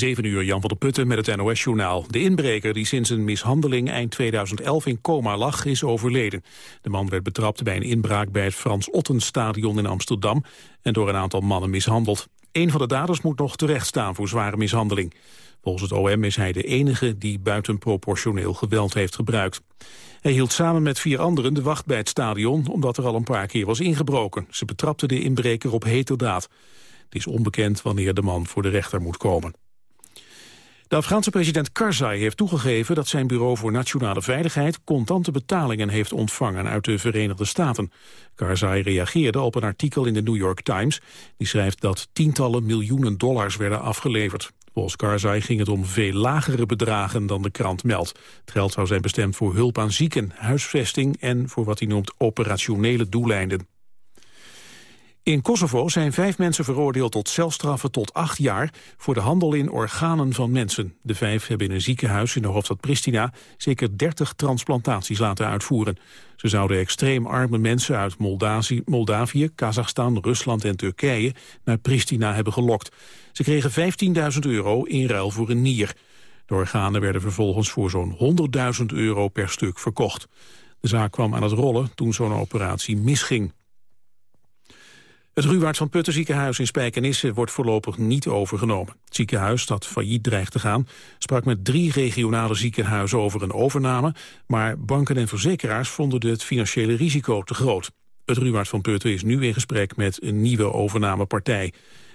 7 uur Jan van der Putten met het NOS-journaal. De inbreker die sinds een mishandeling eind 2011 in coma lag is overleden. De man werd betrapt bij een inbraak bij het Frans Ottenstadion in Amsterdam... en door een aantal mannen mishandeld. Een van de daders moet nog terechtstaan voor zware mishandeling. Volgens het OM is hij de enige die buitenproportioneel geweld heeft gebruikt. Hij hield samen met vier anderen de wacht bij het stadion... omdat er al een paar keer was ingebroken. Ze betrapten de inbreker op heterdaad. Het is onbekend wanneer de man voor de rechter moet komen. De Afghaanse president Karzai heeft toegegeven dat zijn bureau voor nationale veiligheid contante betalingen heeft ontvangen uit de Verenigde Staten. Karzai reageerde op een artikel in de New York Times. Die schrijft dat tientallen miljoenen dollars werden afgeleverd. Volgens Karzai ging het om veel lagere bedragen dan de krant meldt. Het geld zou zijn bestemd voor hulp aan zieken, huisvesting en voor wat hij noemt operationele doeleinden. In Kosovo zijn vijf mensen veroordeeld tot celstraffen tot acht jaar voor de handel in organen van mensen. De vijf hebben in een ziekenhuis in de hoofdstad Pristina zeker 30 transplantaties laten uitvoeren. Ze zouden extreem arme mensen uit Moldavië, Moldavië Kazachstan, Rusland en Turkije naar Pristina hebben gelokt. Ze kregen 15.000 euro in ruil voor een nier. De organen werden vervolgens voor zo'n 100.000 euro per stuk verkocht. De zaak kwam aan het rollen toen zo'n operatie misging. Het Ruwaard van Putten ziekenhuis in Spijkenisse wordt voorlopig niet overgenomen. Het ziekenhuis, dat failliet dreigt te gaan, sprak met drie regionale ziekenhuizen over een overname, maar banken en verzekeraars vonden het financiële risico te groot. Het Ruwaard van Putten is nu in gesprek met een nieuwe overnamepartij.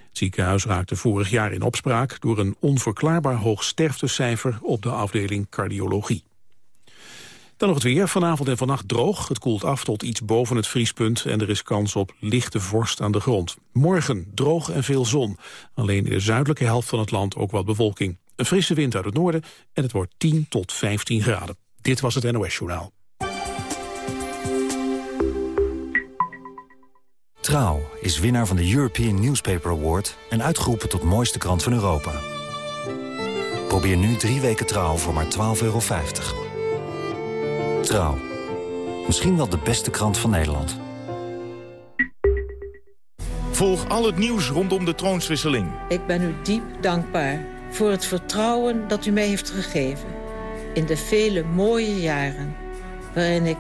Het ziekenhuis raakte vorig jaar in opspraak door een onverklaarbaar hoog sterftecijfer op de afdeling cardiologie. Dan nog het weer. Vanavond en vannacht droog. Het koelt af tot iets boven het vriespunt en er is kans op lichte vorst aan de grond. Morgen droog en veel zon. Alleen in de zuidelijke helft van het land ook wat bewolking. Een frisse wind uit het noorden en het wordt 10 tot 15 graden. Dit was het NOS Journaal. Trouw is winnaar van de European Newspaper Award... en uitgeroepen tot mooiste krant van Europa. Probeer nu drie weken Trouw voor maar 12,50 euro. Trouw. Misschien wel de beste krant van Nederland. Volg al het nieuws rondom de troonswisseling. Ik ben u diep dankbaar voor het vertrouwen dat u mij heeft gegeven... in de vele mooie jaren waarin ik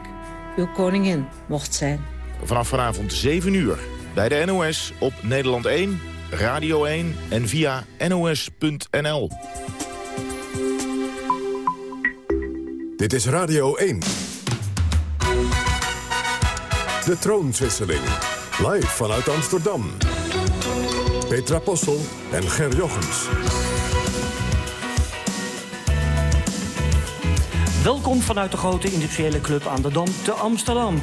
uw koningin mocht zijn. Vanaf vanavond 7 uur bij de NOS op Nederland 1, Radio 1 en via nos.nl. Dit is Radio 1. De troonswisseling. Live vanuit Amsterdam. Petra Possel en Ger Jochems. Welkom vanuit de grote industriële club aan de Dam te Amsterdam.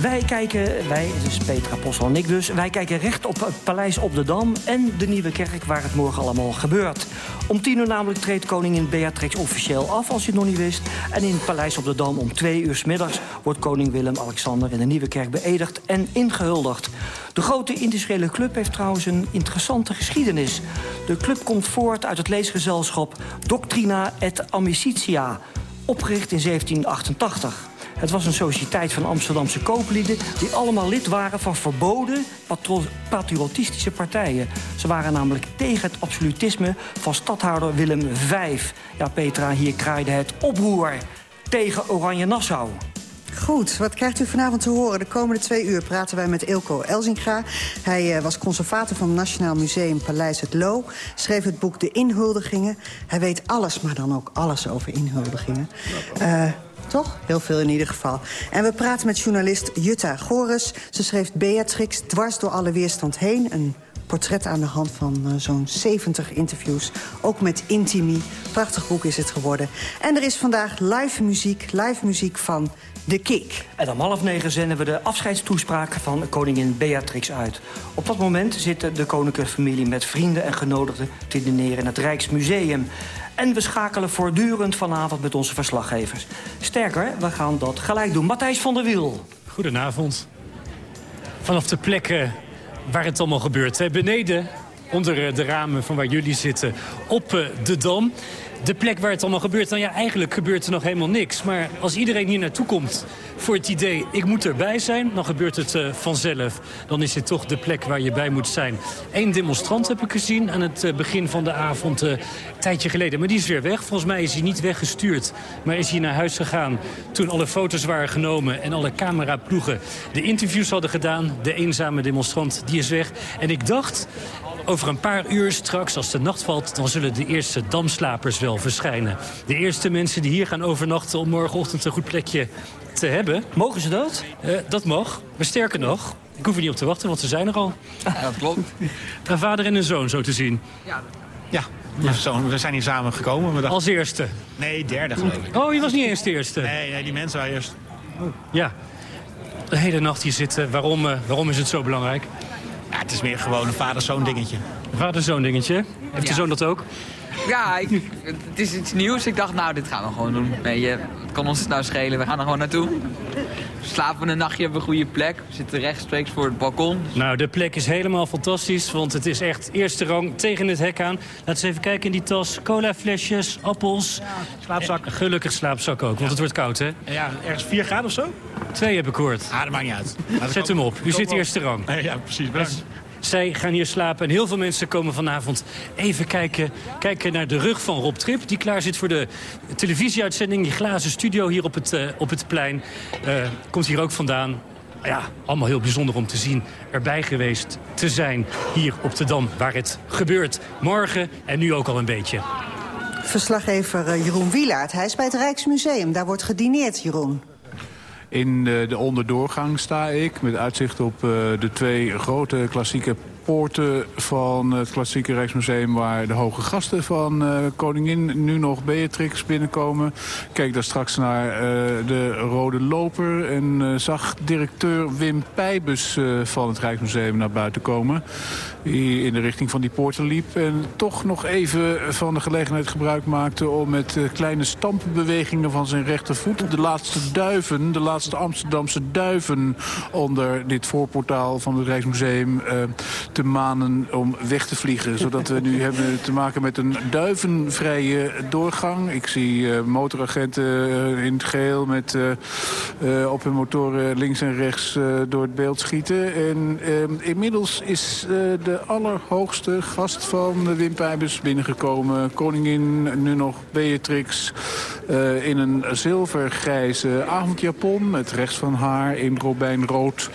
Wij kijken, wij, dus Petra Possel en ik dus... wij kijken recht op het Paleis op de Dam en de Nieuwe Kerk... waar het morgen allemaal gebeurt. Om tien uur namelijk treedt koningin Beatrix officieel af, als je het nog niet wist. En in het Paleis op de Dam om twee uur s middags... wordt koning Willem-Alexander in de Nieuwe Kerk beëdigd en ingehuldigd. De grote industriële club heeft trouwens een interessante geschiedenis. De club komt voort uit het leesgezelschap Doctrina et Amicitia... opgericht in 1788. Het was een sociëteit van Amsterdamse kooplieden... die allemaal lid waren van verboden patriotistische partijen. Ze waren namelijk tegen het absolutisme van stadhouder Willem V. Ja, Petra, hier kraaide het oproer tegen Oranje Nassau. Goed, wat krijgt u vanavond te horen? De komende twee uur praten wij met Ilko Elzinga. Hij uh, was conservator van het Nationaal Museum Paleis het Loo. Schreef het boek De Inhuldigingen. Hij weet alles, maar dan ook alles over inhuldigingen. Uh, toch? Heel veel in ieder geval. En we praten met journalist Jutta Goris. Ze schreef Beatrix dwars door alle weerstand heen. Een portret aan de hand van uh, zo'n 70 interviews. Ook met Intimi. Prachtig boek is het geworden. En er is vandaag live muziek, live muziek van De Kick. En om half negen zenden we de afscheidstoespraak van koningin Beatrix uit. Op dat moment zit de koninklijke familie met vrienden en genodigden te dineren in het Rijksmuseum. En we schakelen voortdurend vanavond met onze verslaggevers. Sterker, we gaan dat gelijk doen. Matthijs van der Wiel. Goedenavond. Vanaf de plek waar het allemaal gebeurt. Beneden onder de ramen van waar jullie zitten op de Dam de plek waar het allemaal gebeurt. Dan ja, eigenlijk gebeurt er nog helemaal niks. Maar als iedereen hier naartoe komt voor het idee... ik moet erbij zijn, dan gebeurt het uh, vanzelf. Dan is dit toch de plek waar je bij moet zijn. Eén demonstrant heb ik gezien aan het uh, begin van de avond, uh, een tijdje geleden. Maar die is weer weg. Volgens mij is hij niet weggestuurd, maar is hij naar huis gegaan... toen alle foto's waren genomen en alle cameraploegen de interviews hadden gedaan. De eenzame demonstrant, die is weg. En ik dacht, over een paar uur straks, als de nacht valt... dan zullen de eerste damslapers wel verschijnen. De eerste mensen die hier gaan overnachten om morgenochtend een goed plekje te hebben. Mogen ze dat? Uh, dat mag. Maar sterker nog, ik hoef er niet op te wachten, want ze zijn er al. Ja, dat klopt. Een vader en een zoon, zo te zien. Ja, ja. Zoon, we zijn hier samen gekomen. Dachten... Als eerste? Nee, derde geloof ik. Oh, je was niet eens de eerste? Nee, nee die mensen waren eerst. Oh. Ja. De hele nacht hier zitten. Waarom, uh, waarom is het zo belangrijk? Het is meer gewoon een vader-zoon dingetje. Een vader-zoon dingetje? Heeft ja. de zoon dat ook? Ja, ik, het is iets nieuws. Ik dacht, nou, dit gaan we gewoon doen. Nee, je, het kan ons het nou schelen. We gaan er gewoon naartoe. Slapen we een nachtje, hebben we een goede plek. We zitten rechtstreeks voor het balkon. Nou, de plek is helemaal fantastisch, want het is echt eerste rang tegen het hek aan. Laten we eens even kijken in die tas. Cola flesjes, appels. Ja, slaapzak. En gelukkig slaapzak ook, want ja. het wordt koud, hè? Ja, ergens 4 graden of zo? Twee heb ik gehoord. Ah, dat maakt niet uit. Zet hem op. U zit eerste rang. Ja, precies. Bedankt. Zij gaan hier slapen en heel veel mensen komen vanavond even kijken, kijken naar de rug van Rob Trip... die klaar zit voor de televisieuitzending, die glazen studio hier op het, uh, op het plein. Uh, komt hier ook vandaan. Ja, allemaal heel bijzonder om te zien erbij geweest te zijn hier op de Dam... waar het gebeurt morgen en nu ook al een beetje. Verslaggever Jeroen Wielaert, hij is bij het Rijksmuseum. Daar wordt gedineerd, Jeroen. In de, de onderdoorgang sta ik met uitzicht op uh, de twee grote klassieke poorten van het Klassieke Rijksmuseum... waar de hoge gasten van uh, koningin nu nog Beatrix binnenkomen. Kijk daar straks naar uh, de Rode Loper... en uh, zag directeur Wim Pijbus van het Rijksmuseum naar buiten komen... die in de richting van die poorten liep... en toch nog even van de gelegenheid gebruik maakte... om met kleine stampbewegingen van zijn rechtervoet... de laatste duiven, de laatste Amsterdamse duiven... onder dit voorportaal van het Rijksmuseum te manen om weg te vliegen. Zodat we nu hebben te maken met een duivenvrije doorgang. Ik zie uh, motoragenten uh, in het geel met uh, op hun motoren links en rechts door het beeld schieten. En inmiddels is de allerhoogste gast van Wim Pijbus binnengekomen. Koningin, nu nog Beatrix, in een zilvergrijze avondjapon... met rechts van haar in robijnrood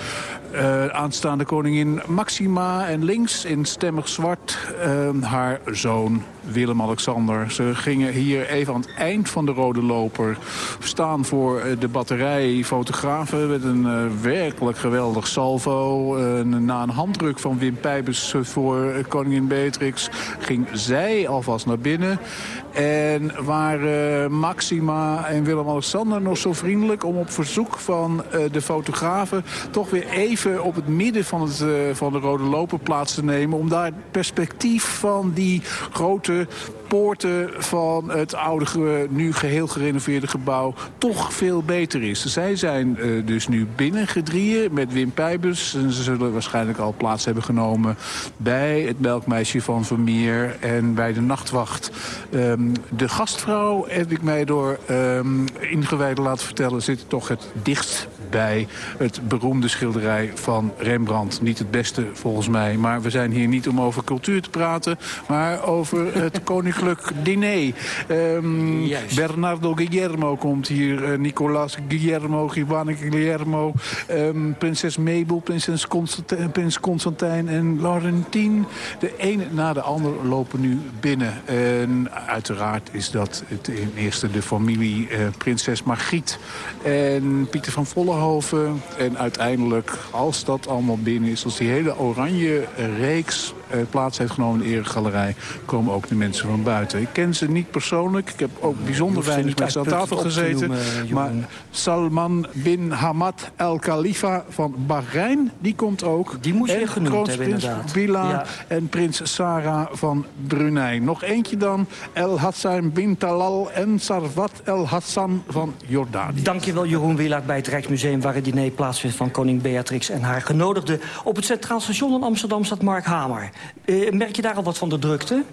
uh, aanstaande koningin Maxima en links in stemmig zwart uh, haar zoon Willem-Alexander. Ze gingen hier even aan het eind van de rode loper staan voor de batterij fotografen... met een uh, werkelijk geweldig salvo. Na een handdruk van Wim Pijbus voor koningin Beatrix ging zij alvast naar binnen. En waren Maxima en Willem-Alexander nog zo vriendelijk... om op verzoek van uh, de fotografen toch weer even op het midden van, het, uh, van de rode loper plaats te nemen... om daar het perspectief van die grote poorten van het oude, nu geheel gerenoveerde gebouw toch veel beter is. Zij zijn uh, dus nu binnen gedrieën met Wim. En ze zullen waarschijnlijk al plaats hebben genomen bij het melkmeisje van Vermeer en bij de nachtwacht. Um, de gastvrouw, heb ik mij door um, ingewijden laten vertellen, zit toch het dichtst bij het beroemde schilderij van Rembrandt. Niet het beste volgens mij, maar we zijn hier niet om over cultuur te praten... maar over het koninklijk diner. Um, Bernardo Guillermo komt hier, uh, Nicolas Guillermo, Giovanni Guillermo... Um, prinses Mabel, prinses Constantijn, prins Constantijn en Laurentien. De ene na de ander lopen nu binnen. En uiteraard is dat het in eerste de familie uh, prinses Margriet en Pieter van Volle en uiteindelijk, als dat allemaal binnen is... als die hele oranje reeks plaats heeft genomen in de eregalerij... komen ook de mensen van buiten. Ik ken ze niet persoonlijk. Ik heb ook bijzonder weinig met ze aan tafel gezeten. Noemen, maar Salman bin Hamad El Khalifa van Bahrein, die komt ook. Die moest en je genoemd hebben, inderdaad. Bila ja. en prins Sarah van Brunei. Nog eentje dan, El Hassan bin Talal en Sarwat El Hassan van Jordanië. Dankjewel Jeroen Wielaert bij het Rijksmuseum... waar het diner plaatsvindt van koning Beatrix en haar genodigde. Op het Centraal Station in Amsterdam staat Mark Hamer. Uh, merk je daar al wat van de drukte?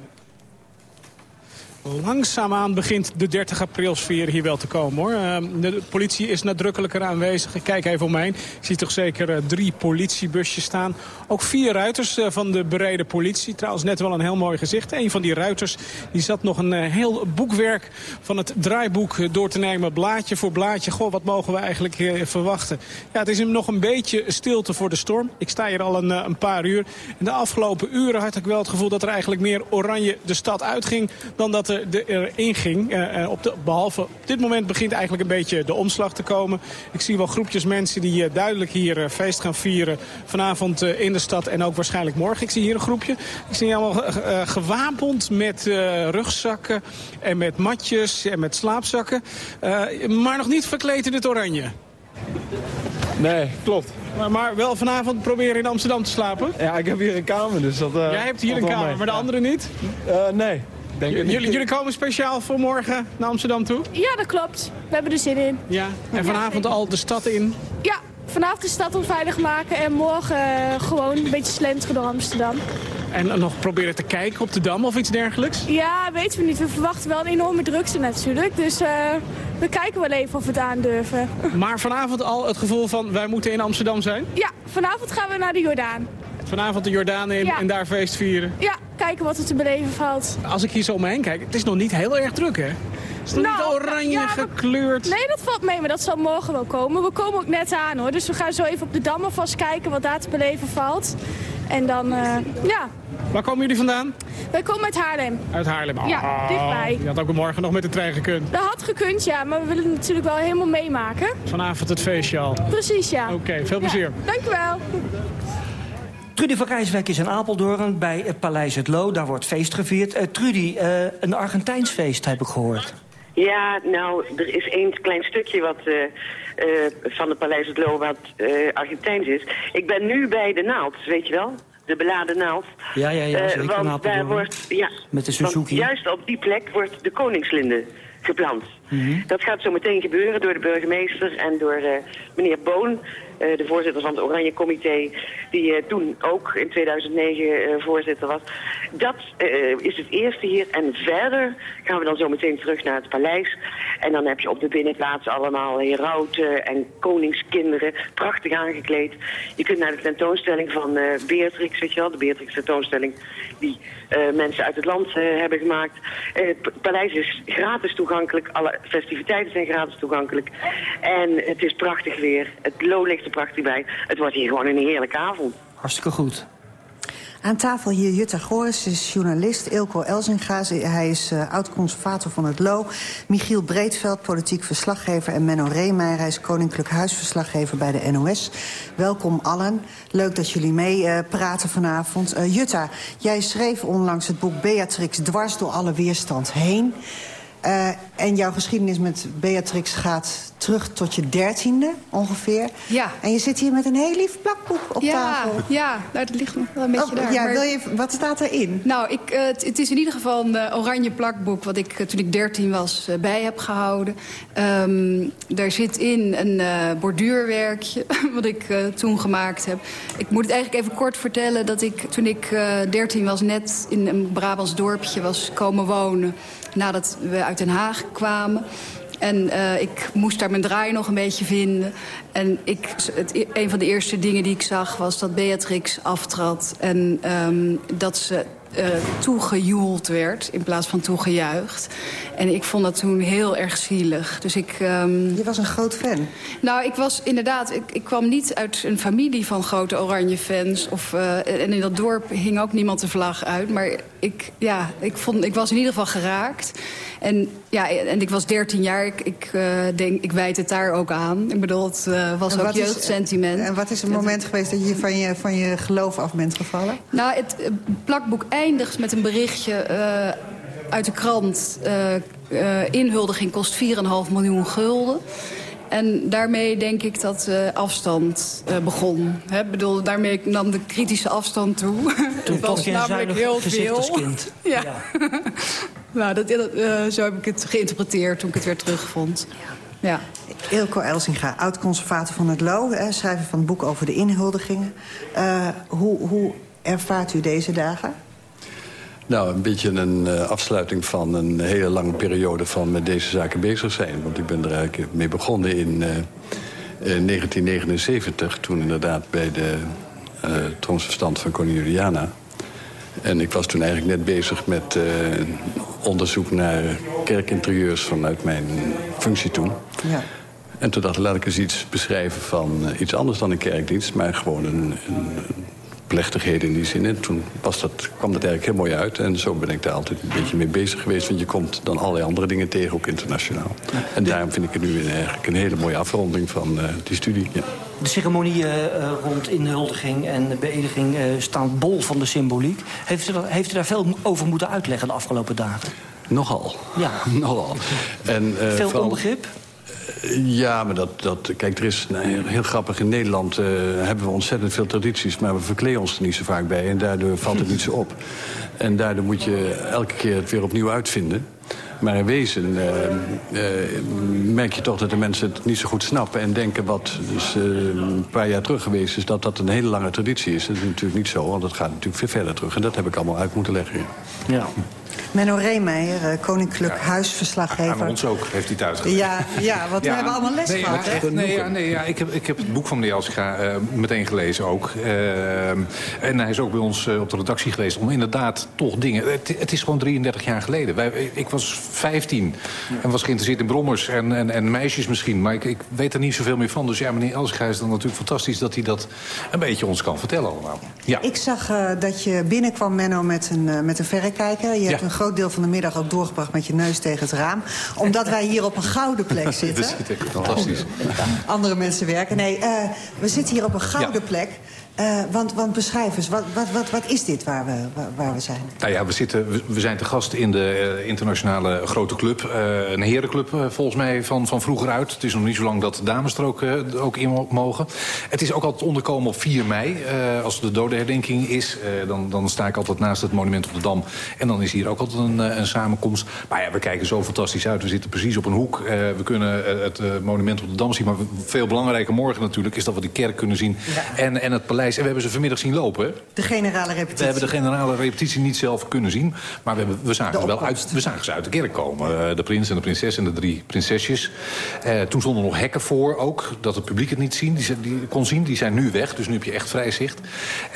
Langzaamaan begint de 30 april sfeer hier wel te komen hoor. Ehm, de politie is nadrukkelijker aanwezig. Ik kijk even omheen. Ik zie toch zeker eh, drie politiebusjes staan. Ook vier ruiters eh, van de berede politie. Trouwens net wel een heel mooi gezicht. Een van die ruiters die zat nog een eh, heel boekwerk van het draaiboek door te nemen. Blaadje voor blaadje. Goh, wat mogen we eigenlijk verwachten? Ja, het is nog een beetje stilte voor de storm. Ik sta hier al een, een paar uur. In de afgelopen uren had ik wel het gevoel dat er eigenlijk meer oranje de stad uitging... dan dat er erin ging. Uh, op de, behalve op dit moment begint eigenlijk een beetje de omslag te komen. Ik zie wel groepjes mensen die uh, duidelijk hier feest gaan vieren. Vanavond in de stad en ook waarschijnlijk morgen. Ik zie hier een groepje. Ik zie allemaal gewapend met rugzakken en met matjes en met slaapzakken. maar nog niet verkleed in het oranje. Nee, klopt. Maar, maar, wel vanavond proberen in Amsterdam te slapen? Ja, ik heb hier een kamer, dus dat... Jij hebt hier een kamer, maar de anderen niet? nee. Denk jullie, jullie komen speciaal voor morgen naar Amsterdam toe? Ja, dat klopt. We hebben er zin in. Ja, en vanavond al de stad in? Ja, vanavond de stad onveilig maken en morgen eh, gewoon een beetje slenteren door Amsterdam. En nog proberen te kijken op de Dam of iets dergelijks? Ja, weten we niet. We verwachten wel een enorme drukte natuurlijk. Dus uh, we kijken wel even of we het aandurven. Maar vanavond al het gevoel van wij moeten in Amsterdam zijn? Ja, vanavond gaan we naar de Jordaan. Vanavond de Jordaan in en daar feest vieren? Ja, kijken wat er te beleven valt. Als ik hier zo omheen kijk, het is nog niet heel erg druk, hè? Het is nog nou, niet oranje gekleurd. Nee, dat valt mee, maar dat zal morgen wel komen. We komen ook net aan, hoor. Dus we gaan zo even op de Dam alvast kijken wat daar te beleven valt. En dan, uh, ja. Waar komen jullie vandaan? Wij komen uit Haarlem. Uit Haarlem? Oh, ja, dichtbij. Je had ook morgen nog met de trein gekund. Dat had gekund, ja. Maar we willen het natuurlijk wel helemaal meemaken. Vanavond het feestje al. Precies, ja. Oké, veel plezier. Ja, dankjewel. Trudy van Rijswijk is in Apeldoorn bij het Paleis Het Loo. Daar wordt feest gevierd. Uh, Trudy, uh, een Argentijns feest heb ik gehoord. Ja, nou, er is één klein stukje wat, uh, van het Paleis Het Loo wat Argentijns is. Ik ben nu bij de naald, weet je wel? De beladen naald. Ja, ja, ja, zeker. want daar wordt, ja, Met de Suzuki. juist op die plek wordt de koningslinde geplant. Mm Dat gaat zo meteen gebeuren door de burgemeester en door meneer Boon. Eh, de voorzitter van het Oranje Comité, die eh, toen ook in 2009 eh, voorzitter was. Dat is het eerste hier. En verder gaan we dan zo meteen terug naar het paleis. En dan heb je op de binnenplaats allemaal herauten en koningskinderen, prachtig aangekleed. Je kunt naar de tentoonstelling van Beatrix, weet je wel, de Beatrix tentoonstelling die mensen uit het land hebben gemaakt. het paleis is gratis toegankelijk, alle festiviteiten zijn gratis toegankelijk. En het is prachtig weer. Het loon ligt prachtig bij. Het wordt hier gewoon een heerlijke avond. Hartstikke goed. Aan tafel hier Jutta Goris, is journalist. Ilko Elzinga, hij is uh, oud-conservator van het LO. Michiel Breedveld, politiek verslaggever. En Menno Reemeijer, hij is koninklijk huisverslaggever bij de NOS. Welkom allen. Leuk dat jullie mee uh, praten vanavond. Uh, Jutta, jij schreef onlangs het boek Beatrix dwars door alle weerstand heen. Uh, en jouw geschiedenis met Beatrix gaat terug tot je dertiende ongeveer. Ja. En je zit hier met een heel lief plakboek op ja, tafel. Ja, nou, dat ligt nog wel een beetje oh, daar. Ja, wil je, wat staat erin? Nou, ik, uh, het is in ieder geval een uh, oranje plakboek... wat ik toen ik dertien was bij heb gehouden. Um, daar zit in een borduurwerkje wat ik toen gemaakt heb. Ik moet het eigenlijk even kort vertellen... dat ik toen ik dertien was net in een Brabants dorpje was komen wonen nadat we uit Den Haag kwamen. En uh, ik moest daar mijn draai nog een beetje vinden. En ik, het, e-, een van de eerste dingen die ik zag was dat Beatrix aftrad. En um, dat ze uh, toegejoeld werd in plaats van toegejuicht. En ik vond dat toen heel erg zielig. Dus ik, um... Je was een groot fan? Nou, ik was inderdaad... Ik, ik kwam niet uit een familie van grote oranje fans. Of, uh, en in dat dorp hing ook niemand de vlag uit. Maar ik, ja, ik, vond, ik was in ieder geval geraakt. En, ja, en ik was 13 jaar. Ik, ik, uh, denk, ik wijd het daar ook aan. Ik bedoel, het uh, was ook jeugdsentiment. en wat is het moment geweest dat je van, je van je geloof af bent gevallen? Nou, het plakboek eindigt met een berichtje uh, uit de krant. inhuldiging kost 4,5 miljoen gulden. En daarmee denk ik dat de afstand uh, begon. He, bedoel, daarmee nam de kritische afstand toe. Toen was namelijk heel veel. Als kind. ja. ja. nou, dat, uh, zo heb ik het geïnterpreteerd toen ik het weer terugvond. Ja. ja. Ilko Elsinga, oud-conservator van het LO, hè, schrijver van het boek over de inhuldigingen. Uh, hoe, hoe ervaart u deze dagen? Nou, een beetje een uh, afsluiting van een hele lange periode van met deze zaken bezig zijn. Want ik ben er eigenlijk mee begonnen in, uh, in 1979... toen inderdaad bij de uh, troonsverstand van koningin Juliana... En ik was toen eigenlijk net bezig met onderzoek naar kerkinterieurs vanuit mijn functie toen. Ja. En toen dacht ik, laat ik eens iets beschrijven van iets anders dan een kerkdienst... maar gewoon een, een, plechtigheden in die zin. En toen was dat, kwam dat eigenlijk heel mooi uit. En zo ben ik daar altijd een beetje mee bezig geweest. Want je komt dan allerlei andere dingen tegen, ook internationaal. En daarom vind ik het nu eigenlijk een hele mooie afronding van uh, die studie. Ja. De ceremonie uh, rond inhuldiging en beëdiging uh, staan bol van de symboliek. Heeft u, dat, heeft u daar veel over moeten uitleggen de afgelopen dagen? Nogal. Ja. Nogal. En, veel vooral... onbegrip? Ja, maar dat, dat, kijk, er is heel, grappig. In Nederland uh, hebben we ontzettend veel tradities... maar we verkleden ons er niet zo vaak bij. En daardoor valt het niet zo op. En daardoor moet je elke keer het weer opnieuw uitvinden. Maar in wezen uh, uh, merk je toch dat de mensen het niet zo goed snappen... en denken wat dus, een paar jaar terug geweest is... dat dat een hele lange traditie is. Dat is natuurlijk niet zo, want dat gaat natuurlijk veel verder terug. En dat heb ik allemaal uit moeten leggen. Ja. Menno Reemeijer, Koninklijk ja. Huisverslaggever. Aan ons ook heeft hij het uitgelegd. Ja, ja want ja. we hebben allemaal les nee, gehad? Nee, ja, nee ja, ik, heb, ik heb het boek van meneer Elsiga uh, meteen gelezen ook. Uh, en hij is ook bij ons uh, op de redactie geweest om inderdaad toch dingen... Het, het, is gewoon 33 jaar geleden. Wij, ik was 15 en was geïnteresseerd in brommers en, en, en meisjes misschien. Maar ik, ik, weet er niet zoveel meer van. Dus ja, meneer Elsiga is dan natuurlijk fantastisch dat hij dat een beetje ons kan vertellen allemaal. Ja. Ik zag dat je binnenkwam, Menno, met een, met een verrekijker. Je hebt een groot deel van de middag ook doorgebracht met je neus tegen het raam. Omdat wij hier op een gouden plek zitten. dat is fantastisch. Andere mensen werken. Nee, uh, we zitten hier op een gouden ja. plek. Uh, want, want beschrijf eens, wat, wat, wat, wat is dit waar we, waar, we zijn? Nou ja, we, zitten, we, we zijn te gast in de uh, internationale grote club. Uh, een herenclub volgens mij van, van vroeger uit. Het is nog niet zo lang dat de dames er ook, ook in mogen. Het is ook altijd onderkomen op 4 mei. als de dodenherdenking is, dan, dan sta ik altijd naast het monument op de Dam. En dan is hier ook altijd een, een samenkomst. Maar ja, we kijken zo fantastisch uit. We zitten precies op een hoek. we kunnen het monument op de Dam zien. Maar veel belangrijker morgen natuurlijk is dat we de kerk kunnen zien. Ja. En, en het paleis en we hebben ze vanmiddag zien lopen. De generale repetitie. We hebben de generale repetitie niet zelf kunnen zien. Maar we, hebben, we, zagen, ze wel uit, we zagen ze uit de kerk komen. Uh, de prins en de prinses en de drie prinsesjes. Uh, toen stonden nog hekken voor ook. Dat het publiek het niet zien, die, die, kon zien. Die zijn nu weg. Dus nu heb je echt vrij zicht.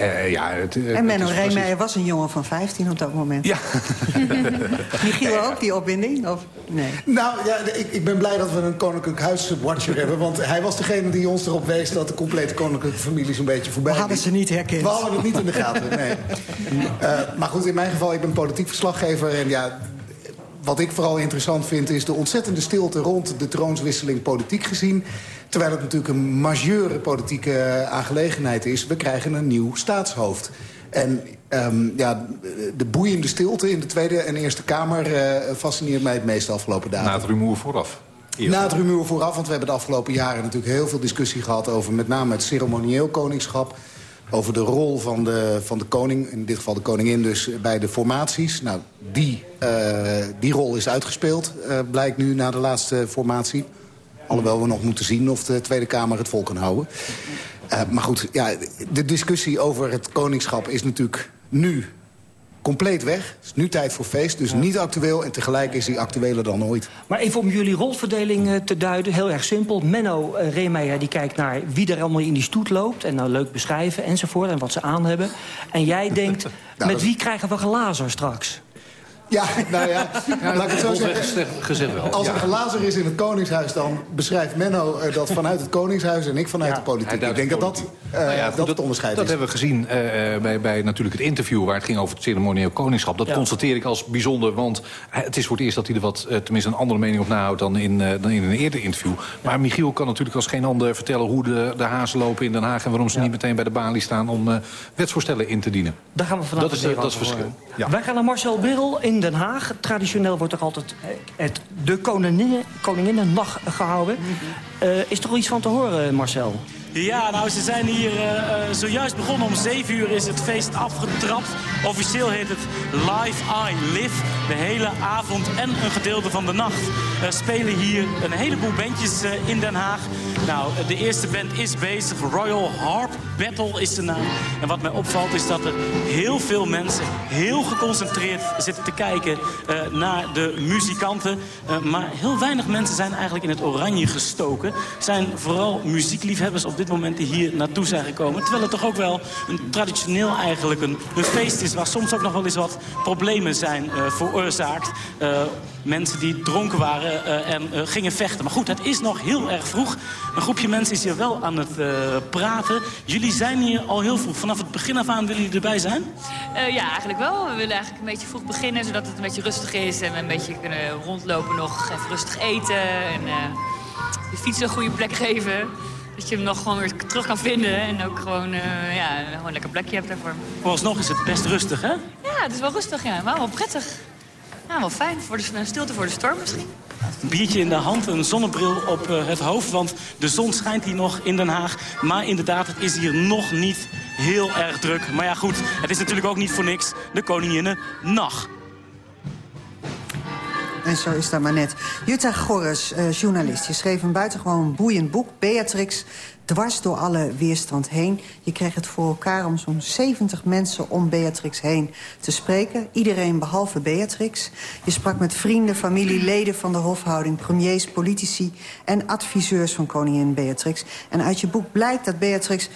Uh, ja, het, en Menno Reemeijer was een jongen van 15 op dat moment. Ja. Michiel ook, die opwinding? Of nee? Nou, ja, ik, ik ben blij dat we een koninklijk huiswatcher hebben. Want hij was degene die ons erop wees... dat de complete koninklijke familie zo'n beetje voorbij hadden ze niet herkend. We hadden het niet in de gaten, nee. Uh, maar goed, in mijn geval, ik ben politiek verslaggever. En ja, wat ik vooral interessant vind... is de ontzettende stilte rond de troonswisseling politiek gezien. Terwijl het natuurlijk een majeure politieke aangelegenheid is. We krijgen een nieuw staatshoofd. En um, ja, de boeiende stilte in de Tweede en Eerste Kamer... Uh, fascineert mij het meest afgelopen dagen. Na het rumoer vooraf. Eerst. Na het rumoer vooraf, want we hebben de afgelopen jaren natuurlijk heel veel discussie gehad... over met name het ceremonieel koningschap over de rol van de, van de koning, in dit geval de koningin dus, bij de formaties. Nou, die, uh, die rol is uitgespeeld, uh, blijkt nu na de laatste formatie. Alhoewel we nog moeten zien of de Tweede Kamer het vol kan houden. Uh, maar goed, ja, de discussie over het koningschap is natuurlijk nu compleet weg. Het is nu tijd voor feest, dus ja. niet actueel. En tegelijk is hij actueler dan ooit. Maar even om jullie rolverdeling uh, te duiden, heel erg simpel. Menno uh, die kijkt naar wie er allemaal in die stoet loopt... en nou leuk beschrijven enzovoort en wat ze aan hebben. En jij denkt, nou, met wie krijgen we glazer straks? Ja, nou ja, ja laat ik het zo zeggen. Gezegd wel. Als er glazer is in het Koningshuis, dan beschrijft Menno uh, dat vanuit het Koningshuis... en ik vanuit ja, de politiek. Ik denk dat dat, uh, nou ja, goed, dat het onderscheid dat is. Dat hebben we gezien uh, bij, bij natuurlijk het interview... waar het ging over het ceremonieel koningschap. Dat ja. constateer ik als bijzonder, want het is voor het eerst... dat hij er wat, tenminste een andere mening op nahoudt dan in, dan in een eerder interview. Maar Michiel kan natuurlijk als geen ander vertellen... hoe de, de hazen lopen in Den Haag... en waarom ze niet meteen bij de balie staan om wetsvoorstellen in te dienen. Daar gaan we vanaf dat is, dat is verschil. Wij gaan naar Marcel Birrel in Den Haag traditioneel wordt er altijd het, de koninginnen, koninginnennacht gehouden. Uh, is er al iets van te horen, Marcel? Ja, nou, ze zijn hier uh, zojuist begonnen. Om 7 uur is het feest afgetrapt. Officieel heet het Live I Live. De hele avond en een gedeelte van de nacht uh, spelen hier een heleboel bandjes in Den Haag. Nou, de eerste band is bezig. Royal Harp Battle is de naam. En wat mij opvalt is dat er heel veel mensen heel geconcentreerd zitten te kijken naar de muzikanten. maar heel weinig mensen zijn eigenlijk in het oranje gestoken. Zijn vooral muziekliefhebbers op dit moment hier naartoe zijn gekomen. Terwijl het toch ook wel een traditioneel eigenlijk een, feest is... waar soms ook nog wel eens wat problemen zijn uh, veroorzaakt. Uh, mensen die dronken waren uh, en gingen vechten. Maar goed, het is nog heel erg vroeg. Een groepje mensen is hier wel aan het praten. Jullie zijn hier al heel vroeg. Vanaf het begin af aan willen jullie erbij zijn? ja, eigenlijk wel. We willen eigenlijk een beetje vroeg beginnen... zodat het een beetje rustig is en we een beetje kunnen rondlopen nog. Even rustig eten en de fiets een goede plek geven dat je hem nog gewoon weer terug kan vinden. En ook gewoon, uh, ja, gewoon een lekker plekje hebt daarvoor. Vooralsnog is het best rustig, hè? Ja, het is wel rustig, ja. Maar wel prettig. Ja, wel fijn. Voor de stilte voor de storm misschien. Een biertje in de hand, een zonnebril op uh, het hoofd. Want de zon schijnt hier nog in Den Haag. Maar inderdaad, het is hier nog niet heel erg druk. Maar ja, goed, het is natuurlijk ook niet voor niks. De Koninginnen nacht. En zo is dat maar net. Jutta Gorres, uh, journalist. Je schreef een buitengewoon boeiend boek, Beatrix... dwars door alle weerstand heen. Je kreeg het voor elkaar om zo'n 70 mensen om Beatrix heen te spreken. Iedereen behalve Beatrix. Je sprak met vrienden, familie, leden van de hofhouding... premiers, politici en adviseurs van koningin Beatrix. En uit je boek blijkt dat Beatrix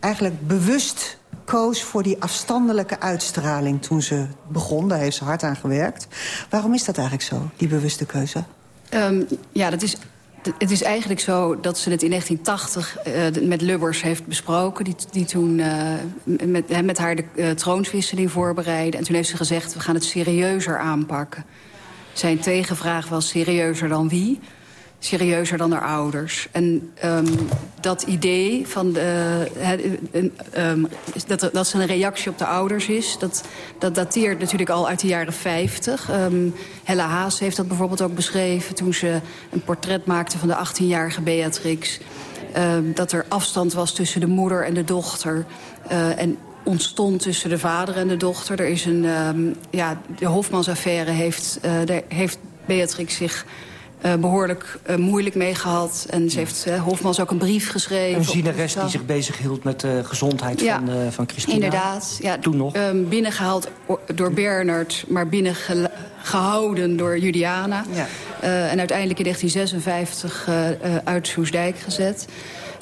eigenlijk bewust koos voor die afstandelijke uitstraling toen ze begon. Daar heeft ze hard aan gewerkt. Waarom is dat eigenlijk zo, die bewuste keuze? Um, ja, dat is het is eigenlijk zo dat ze het in 1980 uh, met Lubbers heeft besproken... die, die toen uh, met, met haar de uh, troonswisseling voorbereidde. En toen heeft ze gezegd, we gaan het serieuzer aanpakken. Zijn tegenvraag was serieuzer dan wie? Serieuzer dan haar ouders. En um, dat idee van de, um, dat, dat ze een reactie op de ouders is... dat, dat dateert natuurlijk al uit de jaren 50. Um, ehm, Hella Haas heeft dat bijvoorbeeld ook beschreven... toen ze een portret maakte van de 18-jarige Beatrix. dat er afstand was tussen de moeder en de dochter... Uh, en ontstond tussen de vader en de dochter. Er is een, ja, de Hofmansaffaire heeft, daar heeft Beatrix zich uh, behoorlijk uh, moeilijk mee gehad. En ze heeft uh, Hofmans ook een brief geschreven. Een zieneres die zich bezighield met de gezondheid ja, van, van Christina. Inderdaad. Ja, Toen nog. Um, binnengehaald door Bernard, maar binnengehouden door Juliana. Ja. en uiteindelijk in 1956 uit Soesdijk gezet.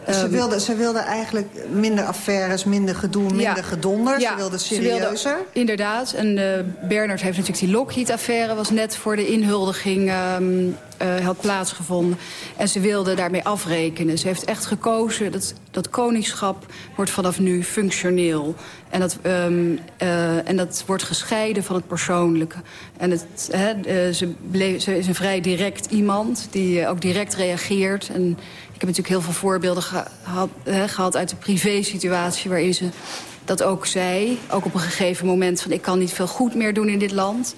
Ze ehm, wilde, ze wilde eigenlijk minder affaires, minder gedoe, minder ja, gedonder. Ja, ze wilde serieuzer. Ze wilde, inderdaad. En uh, Bernard heeft natuurlijk die Lockheed-affaire... was net voor de inhuldiging um, uh, had plaatsgevonden. En ze wilde daarmee afrekenen. Ze heeft echt gekozen dat, dat koningschap wordt vanaf nu functioneel. En dat, um, uh, en dat wordt gescheiden van het persoonlijke. En het, ze, bleef, ze is een vrij direct iemand die ook direct reageert... En ik heb natuurlijk heel veel voorbeelden gehad, gehad uit de privé-situatie... waarin ze dat ook zei, ook op een gegeven moment... van ik kan niet veel goed meer doen in dit land.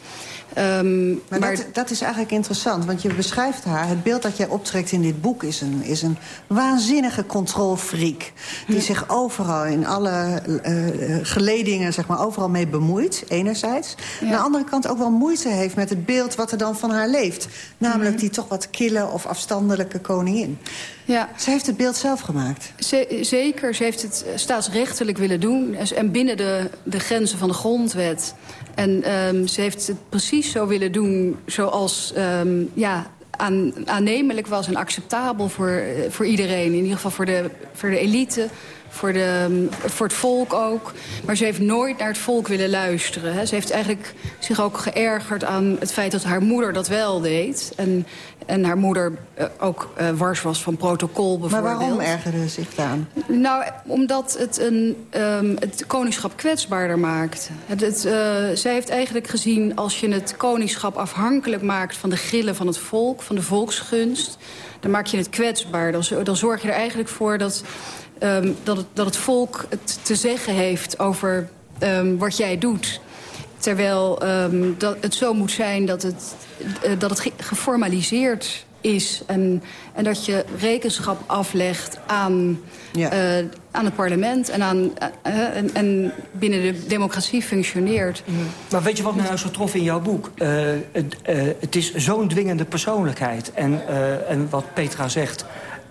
Um, maar, maar... Dat, dat, is eigenlijk interessant, want je beschrijft haar... het beeld dat jij optrekt in dit boek is een, is een waanzinnige controlfreak... die zich overal in alle uh, geledingen zeg maar, overal mee bemoeit, enerzijds. Ja. Aan de andere kant ook wel moeite heeft met het beeld wat er dan van haar leeft. Namelijk -hmm. die toch wat kille of afstandelijke koningin. Ja. Ze heeft het beeld zelf gemaakt. zeker, ze heeft het staatsrechtelijk willen doen... en binnen de, de grenzen van de grondwet... En um, ze heeft het precies zo willen doen zoals um, ja, aan, aannemelijk was en acceptabel voor, eh, voor iedereen. In ieder geval voor de, voor de elite, voor, de, voor het volk ook. Maar ze heeft nooit naar het volk willen luisteren. Hè. Ze heeft eigenlijk zich ook geërgerd aan het feit dat haar moeder dat wel deed. En, en haar moeder uh, ook uh, wars was van protocol bijvoorbeeld. Maar waarom ergerde zich aan? Nou, omdat het, een, um, het koningschap kwetsbaarder maakt. Het, het, uh, zij heeft eigenlijk gezien als je het koningschap afhankelijk maakt... van de grillen van het volk, van de volksgunst... dan maak je het kwetsbaar. Dan, dan zorg je er eigenlijk voor dat um, dat, het, dat het volk het te zeggen heeft over um, wat jij doet. Terwijl um, dat het zo moet zijn dat het, uh, dat het ge geformaliseerd is. En, en dat je rekenschap aflegt aan, eh, aan het parlement en, aan, uh, en, en, binnen de democratie functioneert. Maar weet je wat mij nou zo trof in jouw boek? het, het is zo'n dwingende persoonlijkheid. En, en wat Petra zegt,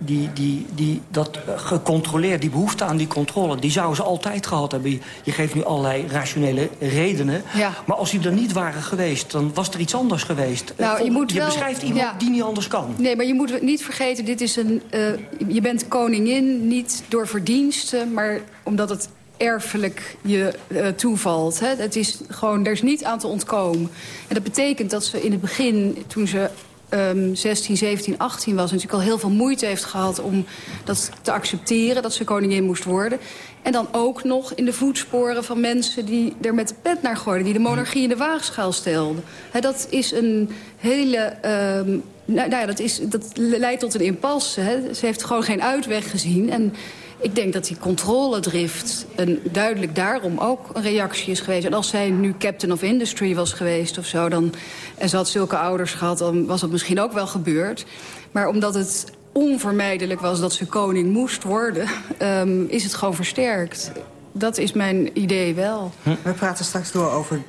die, die, die, dat gecontroleerd, die behoefte aan die controle... die zouden ze altijd gehad hebben. Je geeft nu allerlei rationele redenen. Ja. Maar als die er niet waren geweest, dan was er iets anders geweest. Nou, je moet je wel, beschrijft iemand ja. die niet anders kan. Nee, maar je moet niet vergeten, dit is een, uh, je bent koningin niet door verdiensten... maar omdat het erfelijk je uh, toevalt. Hè? Het is gewoon, er is niet aan te ontkomen. En dat betekent dat ze in het begin, toen ze um, 16, 17, 18 was... natuurlijk al heel veel moeite heeft gehad om dat te accepteren... dat ze koningin moest worden. En dan ook nog in de voetsporen van mensen die er met de pet naar gooiden... die de monarchie in de waagschaal stelden. Dat is een hele... Um, nou, ja, dat, is, dat leidt tot een impasse. Ze heeft gewoon geen uitweg gezien. En ik denk dat die controledrift een, duidelijk daarom ook een reactie is geweest. En als zij nu captain of industry was geweest of zo... Dan, en ze had zulke ouders gehad, dan was dat misschien ook wel gebeurd. Maar omdat het onvermijdelijk was dat ze koning moest worden... Um, is het gewoon versterkt. Dat is mijn idee wel. We praten straks door over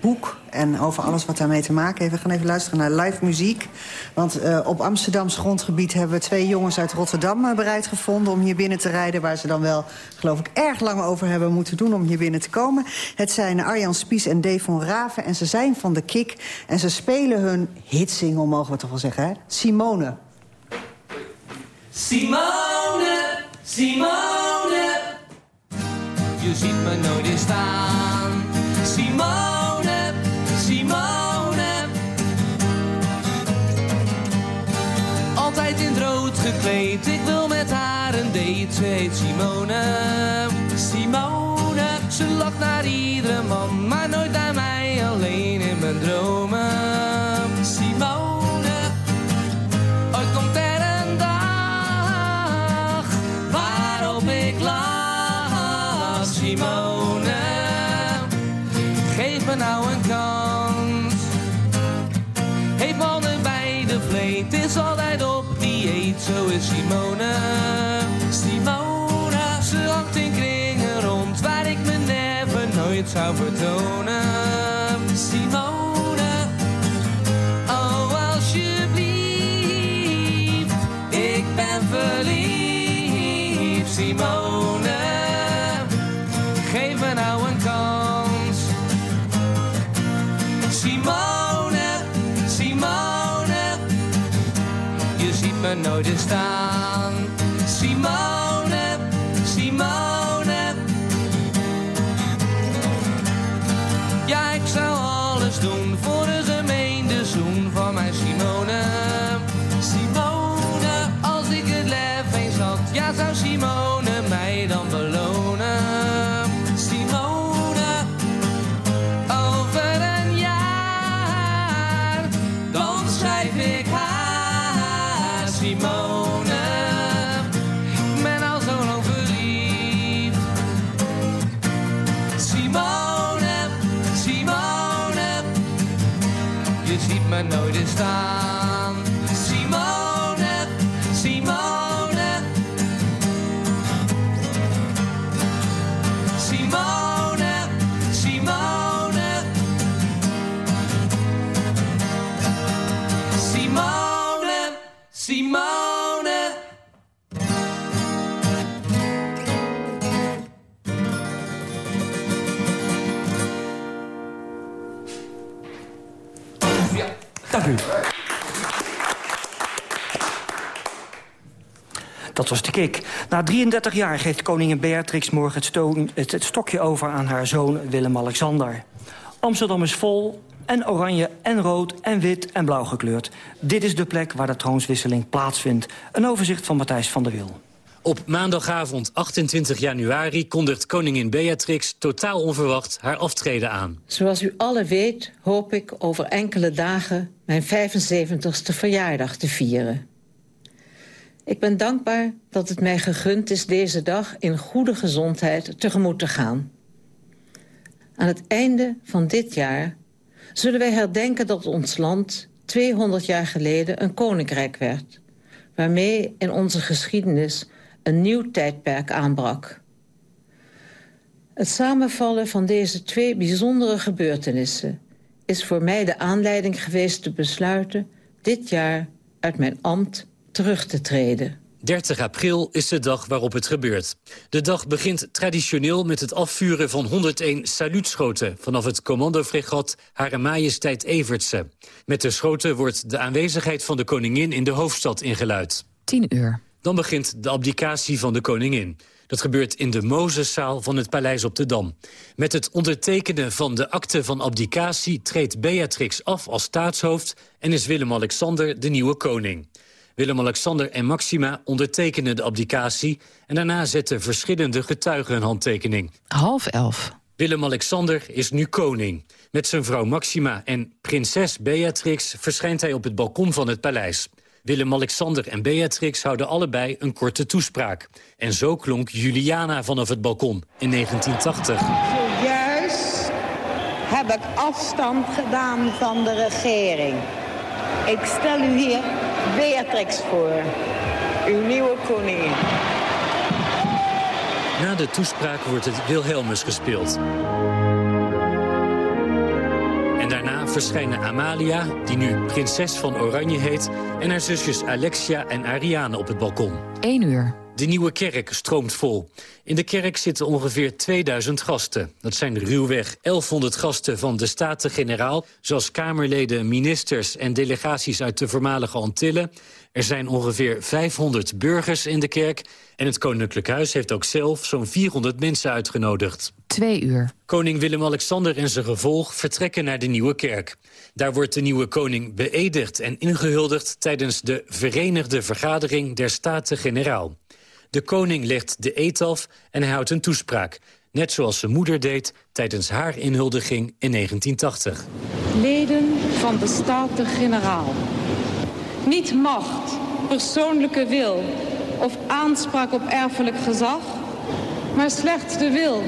boek en over alles wat daarmee te maken heeft. We gaan even luisteren naar live muziek. Want uh, op Amsterdams grondgebied hebben we twee jongens uit Rotterdam uh, bereid gevonden... om hier binnen te rijden, waar ze dan wel, geloof ik, erg lang over hebben moeten doen... om hier binnen te komen. Het zijn Arjan Spies en Dave van Raven en ze zijn van de Kik. En ze spelen hun hitsingle, mogen we toch wel zeggen, hè? Simone. Simone, Simone, je ziet me nooit eens staan. Gekleed, ik wil met haar een date. Heet Simone, Simone. Ze lacht naar iedere man, zo is Simone. Simone, ze hangt in kringen rond, waar ik me never nooit zou vertonen. Dat was de kick. Na 33 jaar geeft koningin Beatrix morgen het, het stokje over aan haar zoon Willem-Alexander. Amsterdam is vol en oranje en rood en wit en blauw gekleurd. Dit is de plek waar de troonswisseling plaatsvindt. Een overzicht van Matthijs van der Wiel. Op maandagavond 28 januari kondigt koningin Beatrix totaal onverwacht haar aftreden aan. Zoals u alle weet, hoop ik over enkele dagen mijn 75ste verjaardag te vieren. Ik ben dankbaar dat het mij gegund is deze dag in goede gezondheid tegemoet te gaan. Aan het einde van dit jaar zullen wij herdenken dat ons land 200 jaar geleden een koninkrijk werd... waarmee in onze geschiedenis een nieuw tijdperk aanbrak. Het samenvallen van deze twee bijzondere gebeurtenissen... is voor mij de aanleiding geweest te besluiten... dit jaar uit mijn ambt terug te treden. 30 april is de dag waarop het gebeurt. De dag begint traditioneel met het afvuren van 101 saluutschoten... vanaf het commandofregat Hare Majesteit Evertse. Met de schoten wordt de aanwezigheid van de koningin in de hoofdstad ingeluid. 10 uur. Dan begint de abdicatie van de koningin. Dat gebeurt in de Mozeszaal van het Paleis op de Dam. Met het ondertekenen van de akte van abdicatie... treedt Beatrix af als staatshoofd... en is Willem-Alexander de nieuwe koning. Willem-Alexander en Maxima ondertekenen de abdicatie... en daarna zetten verschillende getuigen een handtekening. Half elf. Willem-Alexander is nu koning. Met zijn vrouw Maxima en prinses Beatrix verschijnt hij op het balkon van het paleis. Willem-Alexander en Beatrix houden allebei een korte toespraak. En zo klonk Juliana vanaf het balkon in 1980. Zojuist heb ik afstand gedaan van de regering. Ik stel u hier Beatrix voor, uw nieuwe koningin. Na de toespraak wordt het Wilhelmus gespeeld. En daarna verschijnen Amalia, die nu prinses van Oranje heet... en haar zusjes Alexia en Ariane op het balkon. 1 uur. De nieuwe kerk stroomt vol. In de kerk zitten ongeveer 2000 gasten. Dat zijn ruwweg 1100 gasten van de Staten-Generaal... zoals Kamerleden, ministers en delegaties uit de voormalige Antillen. Er zijn ongeveer 500 burgers in de kerk... en het Koninklijk Huis heeft ook zelf zo'n 400 mensen uitgenodigd. 2 uur. Koning Willem-Alexander en zijn gevolg vertrekken naar de Nieuwe Kerk. Daar wordt de nieuwe koning beëdigd en ingehuldigd... tijdens de Verenigde Vergadering der Staten-Generaal. De koning legt de eet af en hij houdt een toespraak. Net zoals zijn moeder deed tijdens haar inhuldiging in 1980. Leden van de Staten-Generaal. Niet macht, persoonlijke wil of aanspraak op erfelijk gezag... maar slechts de wil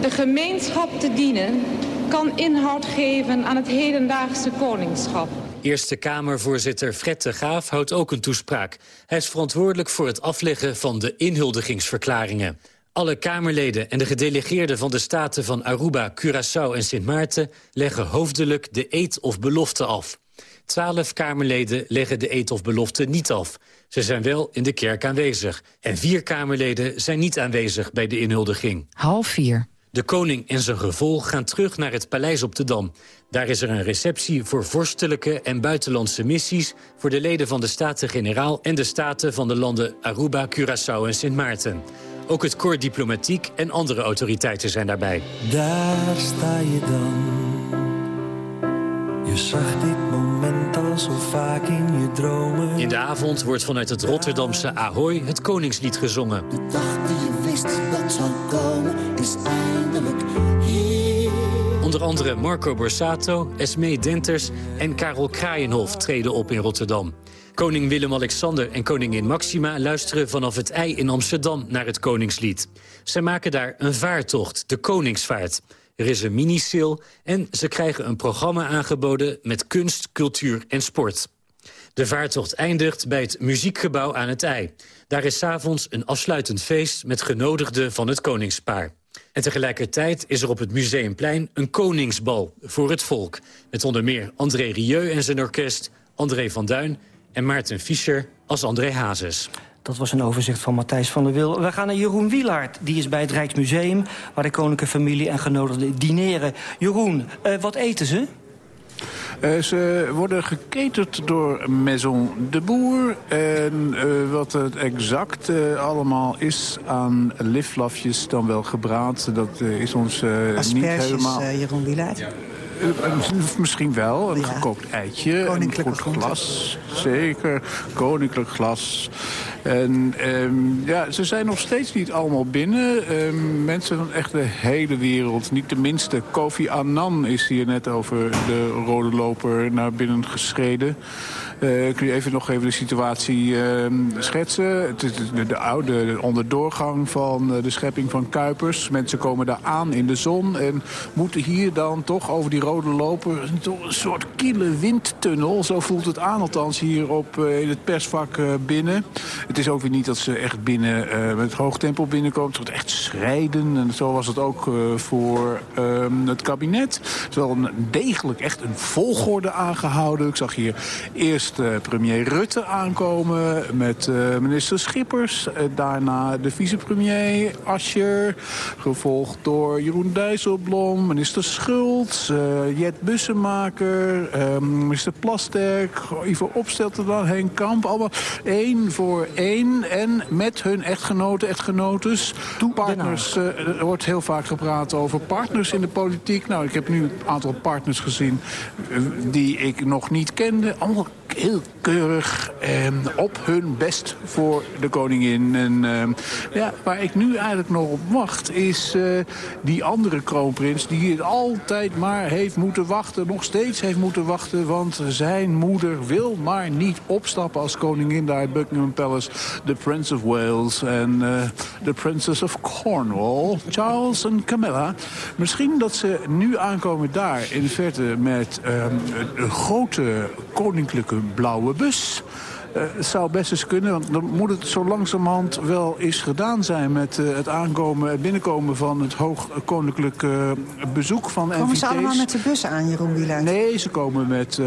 de gemeenschap te dienen... kan inhoud geven aan het hedendaagse koningschap. Eerste Kamervoorzitter Fred de Graaf houdt ook een toespraak. Hij is verantwoordelijk voor het afleggen van de inhuldigingsverklaringen. Alle Kamerleden en de gedelegeerden van de staten van Aruba, Curaçao en Sint Maarten... leggen hoofdelijk de eed of belofte af. Twaalf Kamerleden leggen de eed of belofte niet af. Ze zijn wel in de kerk aanwezig. En vier Kamerleden zijn niet aanwezig bij de inhuldiging. Half vier. De koning en zijn gevolg gaan terug naar het paleis op de Dam. Daar is er een receptie voor vorstelijke en buitenlandse missies... voor de leden van de Staten-Generaal en de staten van de landen Aruba, Curaçao en Sint Maarten. Ook het koor diplomatiek en andere autoriteiten zijn daarbij. Daar sta je dan. Je zag dit moment al zo vaak in je dromen. In de avond wordt vanuit het Rotterdamse Ahoy het Koningslied gezongen. De dag die je wist dat zou komen is eindelijk. Onder andere Marco Borsato, Esmee Denters en Karel Kraaienhof treden op in Rotterdam. Koning Willem-Alexander en koningin Maxima luisteren vanaf het ei in Amsterdam naar het Koningslied. Zij maken daar een vaartocht, de Koningsvaart. Er is een minisil en ze krijgen een programma aangeboden met kunst, cultuur en sport. De vaartocht eindigt bij het muziekgebouw aan het ei. Daar is s'avonds een afsluitend feest met genodigden van het koningspaar. En tegelijkertijd is er op het Museumplein een koningsbal voor het volk. Met onder meer André Rieu en zijn orkest, André van Duin en Maarten Fischer als André Hazes. Dat was een overzicht van Matthijs van der Wil. We gaan naar Jeroen Wielaert. Die is bij het Rijksmuseum, waar de koninklijke familie en genodigden dineren. Jeroen, uh, wat eten ze? Uh, ze worden geketerd door Maison de Boer. En uh, wat het exact uh, allemaal is aan liflafjes dan wel gebraad... dat is ons niet helemaal... Jeroen Wielaert? Ja. Misschien wel, een ja. gekookt eitje, een goed glas. Zeker, koninklijk glas. En um, ja, ze zijn nog steeds niet allemaal binnen. Um, mensen van echt de hele wereld. Niet de minste. Kofi Annan is hier net over de rode loper naar binnen geschreden. Uh, kun je even nog even de situatie uh, schetsen? Het is de, de oude onderdoorgang van uh, de schepping van Kuipers. Mensen komen daar aan in de zon en moeten hier dan toch over die rode loper een soort kiele windtunnel. Zo voelt het aan, althans hier op, uh, in het persvak binnen. Het is ook weer niet dat ze echt binnen met hoog tempo binnenkomen. Het wordt echt schrijden. En zo was het ook voor ehm, het kabinet. Wel een, degelijk echt een volgorde aangehouden. Ik zag hier eerst premier Rutte aankomen met minister Schippers. daarna de vicepremier Ascher. Gevolgd door Jeroen Dijsselblom, minister Schultz, Jet Bussemaker, minister Plasterk, Ivo Opstelten dan, Henk Kamp. Allemaal één voor één. En met hun echtgenoten, echtgenotes. Partners, er wordt heel vaak gepraat over partners in de politiek. Nou, ik heb nu een aantal partners gezien die ik nog niet kende. Allemaal heel keurig en op hun best voor de koningin. En ja, waar ik nu eigenlijk nog op wacht is die andere kroonprins... die het altijd maar heeft moeten wachten, nog steeds heeft moeten wachten... want zijn moeder wil maar niet opstappen als koningin daar in Buckingham Palace. De Prince of Wales en de Princess of Cornwall, Charles en Camilla. Misschien dat ze nu aankomen daar in de verte met een grote koninklijke blauwe bus... Uh, het zou best eens kunnen, want dan moet het zo langzamerhand wel eens gedaan zijn... met uh, het aankomen, het binnenkomen van het hoog koninklijk uh, bezoek van Komen NVT's. ze allemaal met de bus aan, Jeroen Wieluid? Nee, ze komen met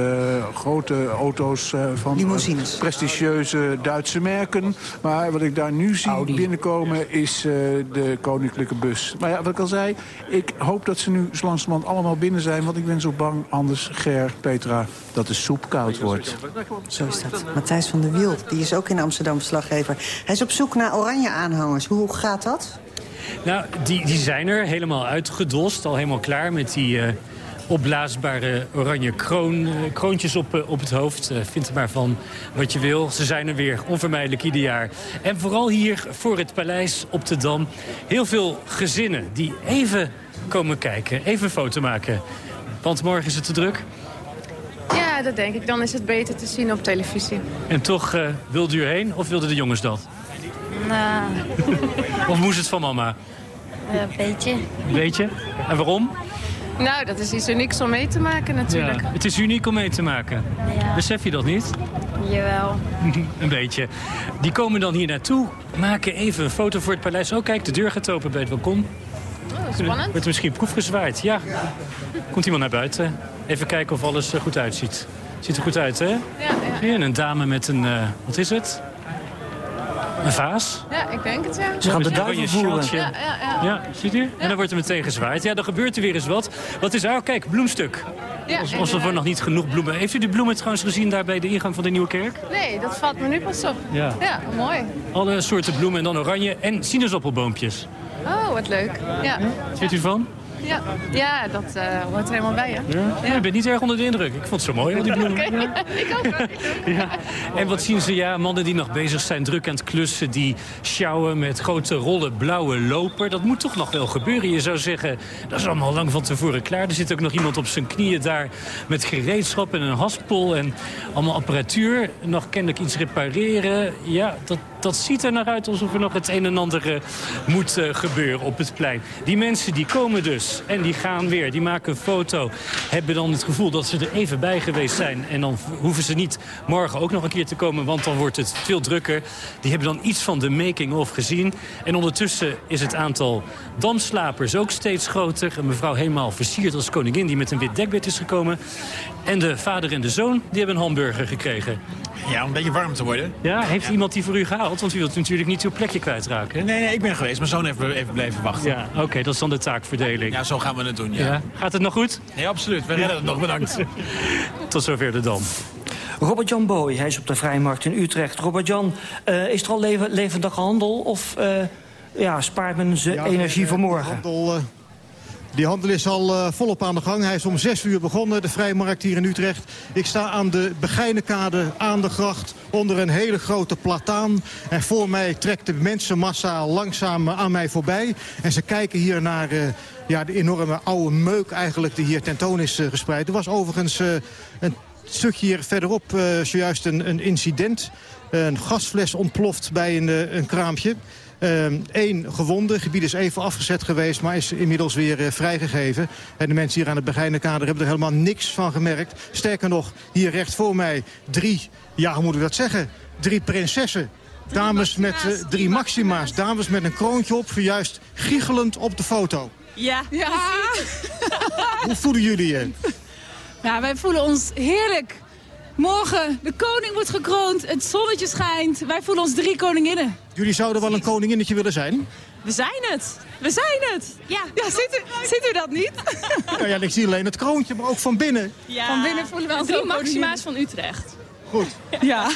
grote auto's van prestigieuze Duitse merken. Maar wat ik daar nu zie Audi. binnenkomen is de koninklijke bus. Maar ja, wat ik al zei, ik hoop dat ze nu zo langzamerhand allemaal binnen zijn... want ik ben zo bang, anders Ger, Petra, dat de soep koud wordt. Zo is dat. Matthijs van de Wiel, die is ook in Amsterdam verslaggever. Hij is op zoek naar oranje aanhangers. Hoe gaat dat? Nou, die, die zijn er helemaal uitgedost. Al helemaal klaar met die uh, opblaasbare oranje kroon, uh, kroontjes op, uh, op het hoofd. vind er maar van wat je wil. Ze zijn er weer, onvermijdelijk ieder jaar. En vooral hier voor het paleis op de Dam. Heel veel gezinnen die even komen kijken, even foto maken. Want morgen is het te druk. Ja, dat denk ik. Dan is het beter te zien op televisie. En toch uh, wilde u heen of wilden de jongens dat? Nou... of moest het van mama? Een uh, beetje. Een beetje? En waarom? Nou, dat is iets unieks om mee te maken natuurlijk. Ja, het is uniek om mee te maken. Ja. Besef je dat niet? Jawel. een beetje. Die komen dan hier naartoe, maken even een foto voor het paleis. Oh, kijk, de deur gaat open bij het balkon. Oh, spannend. Wordt er misschien proefgezwaaid? Ja. Komt iemand naar buiten? Even kijken of alles er goed uitziet. Ziet er goed uit, hè? Ja, ja. En een dame met een, uh, wat is het? Een vaas? Ja, ik denk het, ja. Ze gaan de duivel voeren. Ja, ja, ja. ja, ziet u? En dan wordt er meteen gezwaaid. Ja, dan gebeurt er weer eens wat. Wat is er? Oh, kijk, bloemstuk. Ja, Alsof Alsof er nog niet genoeg bloemen... Heeft u die bloemen trouwens gezien daar bij de ingang van de Nieuwe Kerk? Nee, dat valt me nu pas op. Ja. Ja, mooi. Alle soorten bloemen en dan oranje en sinaasappelboompjes. Oh, wat leuk. Ja. Ziet u ervan? Ja, ja dat uh, hoort er helemaal bij, hè? Ja? ja. Ik ben niet erg onder de indruk. Ik vond het zo mooi, al die bloemen. Okay. Ja. ik ook, ja. En wat zien ze? Ja, mannen die nog bezig zijn, druk aan het klussen... die sjouwen met grote rollen blauwe loper. Dat moet toch nog wel gebeuren. Je zou zeggen, dat is allemaal lang van tevoren klaar. Er zit ook nog iemand op zijn knieën daar met gereedschap en een haspel... en allemaal apparatuur. Nog kennelijk iets repareren. Ja, dat, dat ziet er naar uit alsof er nog het een en ander uh, moet uh, gebeuren op het plein. Die mensen die komen dus en die gaan weer. Die maken een foto. Hebben dan het gevoel dat ze er even bij geweest zijn. En dan hoeven ze niet morgen ook nog een keer te komen. Want dan wordt het veel drukker. Die hebben dan iets van de making-of gezien. En ondertussen is het aantal damslapers ook steeds groter. Een mevrouw helemaal versierd als koningin die met een wit dekbed is gekomen. En de vader en de zoon die hebben een hamburger gekregen. Ja, om een beetje warm te worden. Ja, heeft ja. iemand die voor u gehaald? Want u wilt natuurlijk niet uw plekje kwijtraken. Nee, nee, ik ben geweest. Mijn zoon heeft even blijven wachten. Ja, oké, okay, dat is dan de taakverdeling. Ja, zo gaan we het doen, ja. ja. Gaat het nog goed? Nee, absoluut. We redden het nog, bedankt. Tot zover de Dam. Robert-Jan Boy, hij is op de Vrijmarkt in Utrecht. Robert-Jan, uh, is er al leven, levendige handel of uh, ja, spaart men zijn ja, energie voor morgen? Handel, uh, die handel is al uh, volop aan de gang. Hij is om 6 uur begonnen, de Vrijmarkt hier in Utrecht. Ik sta aan de Begijnenkade, aan de gracht, onder een hele grote plataan. En voor mij trekt de mensenmassa langzaam aan mij voorbij. En ze kijken hier naar uh, ja, de enorme oude meuk eigenlijk die hier tentoon is uh, gespreid. Er was overigens een stukje hier verderop zojuist een, een incident. Een gasfles ontploft bij een, een kraampje. Eén uh, gewonde. Het gebied is even afgezet geweest, maar is inmiddels weer uh, vrijgegeven. En de mensen hier aan het Begijnenkader hebben er helemaal niks van gemerkt. Sterker nog, hier recht voor mij drie, ja, hoe moet ik dat zeggen? Drie prinsessen. Drie dames maxima's. met uh, drie maxima's. Dames met een kroontje op, juist giechelend op de foto. Ja. ja. Hoe voelen jullie je? Ja, wij voelen ons heerlijk. Morgen, de koning wordt gekroond, het zonnetje schijnt. Wij voelen ons drie koninginnen. Jullie zouden wel een koninginnetje willen zijn? We zijn het. We zijn het. Ja, ja ziet, u, ziet u dat niet? Nou ja, ik zie alleen het kroontje, maar ook van binnen. Ja. Van binnen voelen we ons drie maxima's van Utrecht. Goed. Ja.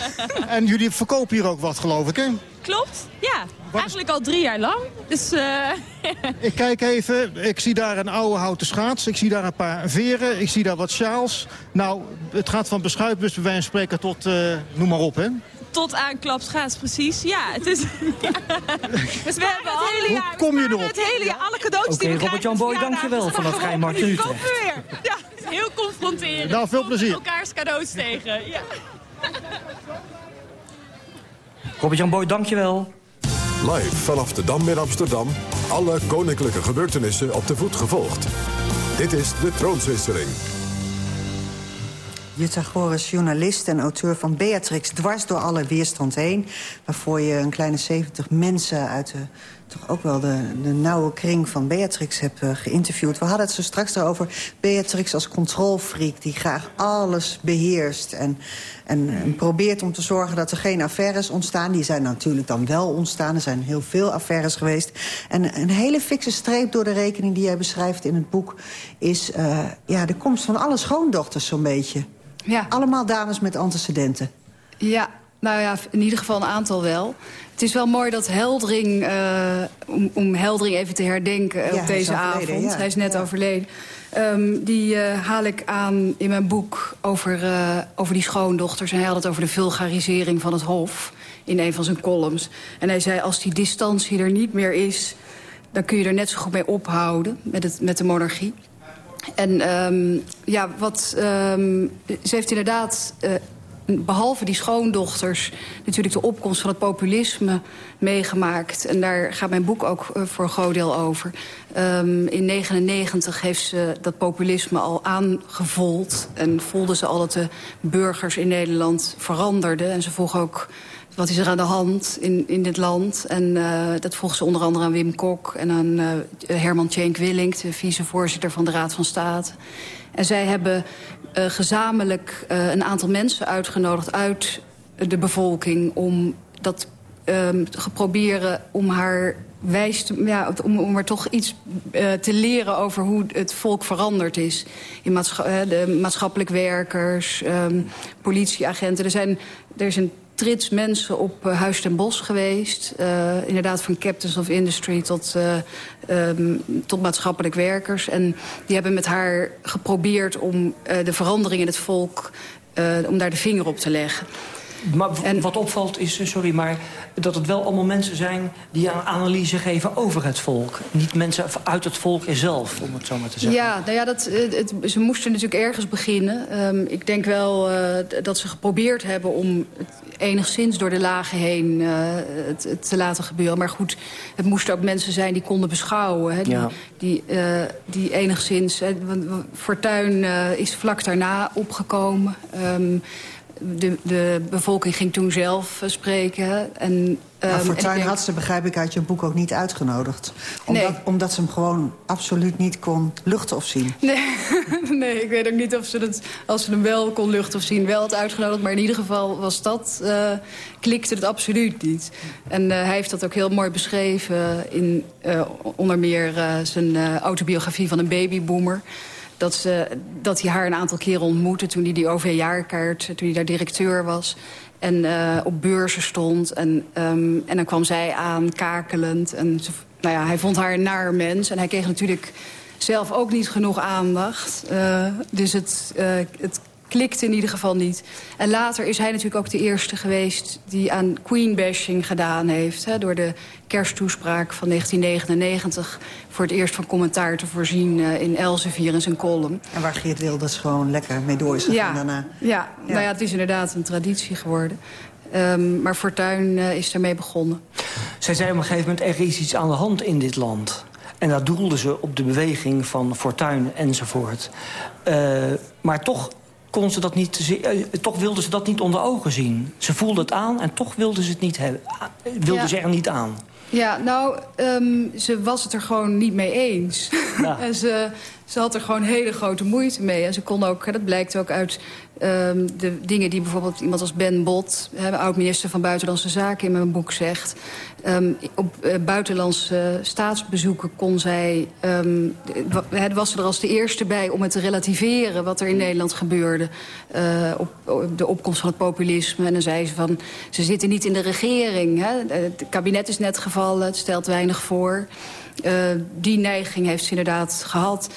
En jullie verkopen hier ook wat, geloof ik, hè? Klopt, ja. Eigenlijk al drie jaar lang. Dus, uh... ik kijk even. Ik zie daar een oude houten schaats. Ik zie daar een paar veren. Ik zie daar wat sjaals. Nou, het gaat van beschuitbus bij wijze van spreken tot, uh, noem maar op, hè? Tot aan klapschaats, precies. Ja, het is... dus we hebben het hele jaar... Hoe kom je erop? Het hele jaar, alle cadeautjes okay, die we Robert-Jan Boy, dankjewel vanaf Rijnmarkt in Utrecht. weer. Ja, heel confronterend. Nou, veel plezier. elkaars cadeaus tegen, ja. Robert-Jan Boy, dankjewel. Live vanaf de Dam in Amsterdam. Alle koninklijke gebeurtenissen op de voet gevolgd. Dit is de troonswisseling. Jutta Goris, journalist en auteur van Beatrix... dwars door alle weerstand heen. Waarvoor je een kleine 70 mensen uit de, toch ook wel de, de nauwe kring van Beatrix hebt uh, geïnterviewd. We hadden het zo straks erover. Beatrix als controlfreak die graag alles beheerst. En, en, en, probeert om te zorgen dat er geen affaires ontstaan. Die zijn natuurlijk dan wel ontstaan. Er zijn heel veel affaires geweest. En een hele fikse streep door de rekening die jij beschrijft in het boek... is uh, ja, de komst van alle schoondochters zo'n beetje. Ja. Allemaal dames met antecedenten. Ja, nou ja, in ieder geval een aantal wel. Het is wel mooi dat Heldring, uh, om, om Heldring even te herdenken ja, op deze avond... Ja. hij is net ja. overleden... Um, die uh, haal ik aan in mijn boek over, uh, over die schoondochters. En hij had het over de vulgarisering van het hof in een van zijn columns. En hij zei, als die distantie er niet meer is... dan kun je er net zo goed mee ophouden met, het, met de monarchie. En um, ja, wat, um, ze heeft inderdaad, behalve die schoondochters... natuurlijk de opkomst van het populisme meegemaakt. En daar gaat mijn boek ook uh, voor een groot deel over. Um, in 1999 heeft ze dat populisme al aangevoeld... en voelde ze al dat de burgers in Nederland veranderden. En ze vroeg ook wat is er aan de hand in, in dit land? En uh, dat vroeg ze onder andere aan Wim Kok en aan uh, Herman Tjenk Willink... de vicevoorzitter van de Raad van State. En zij hebben uh, gezamenlijk een aantal mensen uitgenodigd uit de bevolking... om dat geproberen om haar wijs te, ja, om, om er toch iets uh, te leren over hoe het volk veranderd is. In de maatschappelijk werkers, um, politieagenten. Er, zijn, er is een trits mensen op uh, Huis ten Bos geweest. Uh, inderdaad van captains of industry tot, uh, tot maatschappelijk werkers. En die hebben met haar geprobeerd om de verandering in het volk... om daar de vinger op te leggen. Maar en, wat opvalt is, sorry, maar dat het wel allemaal mensen zijn... die een analyse geven over het volk. Niet mensen uit het volk zelf, om het zo maar te zeggen. Ja, nou ja dat, het, ze moesten natuurlijk ergens beginnen. Um, ik denk wel uh, dat ze geprobeerd hebben om het enigszins door de lagen heen uh, het, het, te laten gebeuren. Maar goed, het moesten ook mensen zijn die konden beschouwen. Hè, die, ja. die, uh, die enigszins... Hè, Fortuyn is vlak daarna opgekomen... Um, de, de bevolking ging toen zelf spreken. En, maar um, Fortuyn denk... had ze, begrijp ik uit je boek, ook niet uitgenodigd. Omdat, nee. omdat ze hem gewoon absoluut niet kon luchten of zien. Nee, nee ik weet ook niet of ze het, als ze hem wel kon luchten of zien, wel had uitgenodigd. Maar in ieder geval was dat, uh, klikte het absoluut niet. En uh, hij heeft dat ook heel mooi beschreven in uh, onder meer zijn autobiografie van een babyboomer dat, ze, dat hij haar een aantal keren ontmoette... toen hij die OV-jaarkaart, toen hij daar directeur was... en uh, op beurzen stond. En, um, en dan kwam zij aan, kakelend. En nou ja, hij vond haar een naar mens. En hij kreeg natuurlijk zelf ook niet genoeg aandacht. Uh, dus het, uh, het klikte in ieder geval niet. En later is hij natuurlijk ook de eerste geweest... die aan queen-bashing gedaan heeft. Hè, door de kersttoespraak van 1999... voor het eerst van commentaar te voorzien uh, in Elsevier in zijn column. En waar Geert Wilders gewoon lekker mee door is gegaan ja, daarna. Ja, ja, nou ja, het is inderdaad een traditie geworden. Um, maar Fortuyn uh, is daarmee begonnen. Zij zei op een gegeven moment, er is iets aan de hand in dit land. En dat doelde ze op de beweging van Fortuyn enzovoort. Uh, maar toch kon ze dat niet, uh, toch wilde ze dat niet onder ogen zien. Ze voelde het aan en toch wilde ze het niet hebben, wilde Ja. ze er niet aan. Ja, nou, ehm, ze was het er gewoon niet mee eens. Ja. en ze, ze had er gewoon hele grote moeite mee. En ze kon ook, dat blijkt ook uit ehm, de dingen die bijvoorbeeld iemand als Ben Bot... oud-minister van Buitenlandse Zaken in mijn boek zegt... Ehm, op eh, buitenlandse staatsbezoeken kon zij... ehm, wa- hè, was ze er als de eerste bij om het te relativeren... wat er in Nederland gebeurde eh, op, de opkomst van het populisme. En dan zei ze van, ze zitten niet in de regering. Hè? Het kabinet is net gevallen, het stelt weinig voor. Eh, die neiging heeft ze inderdaad gehad.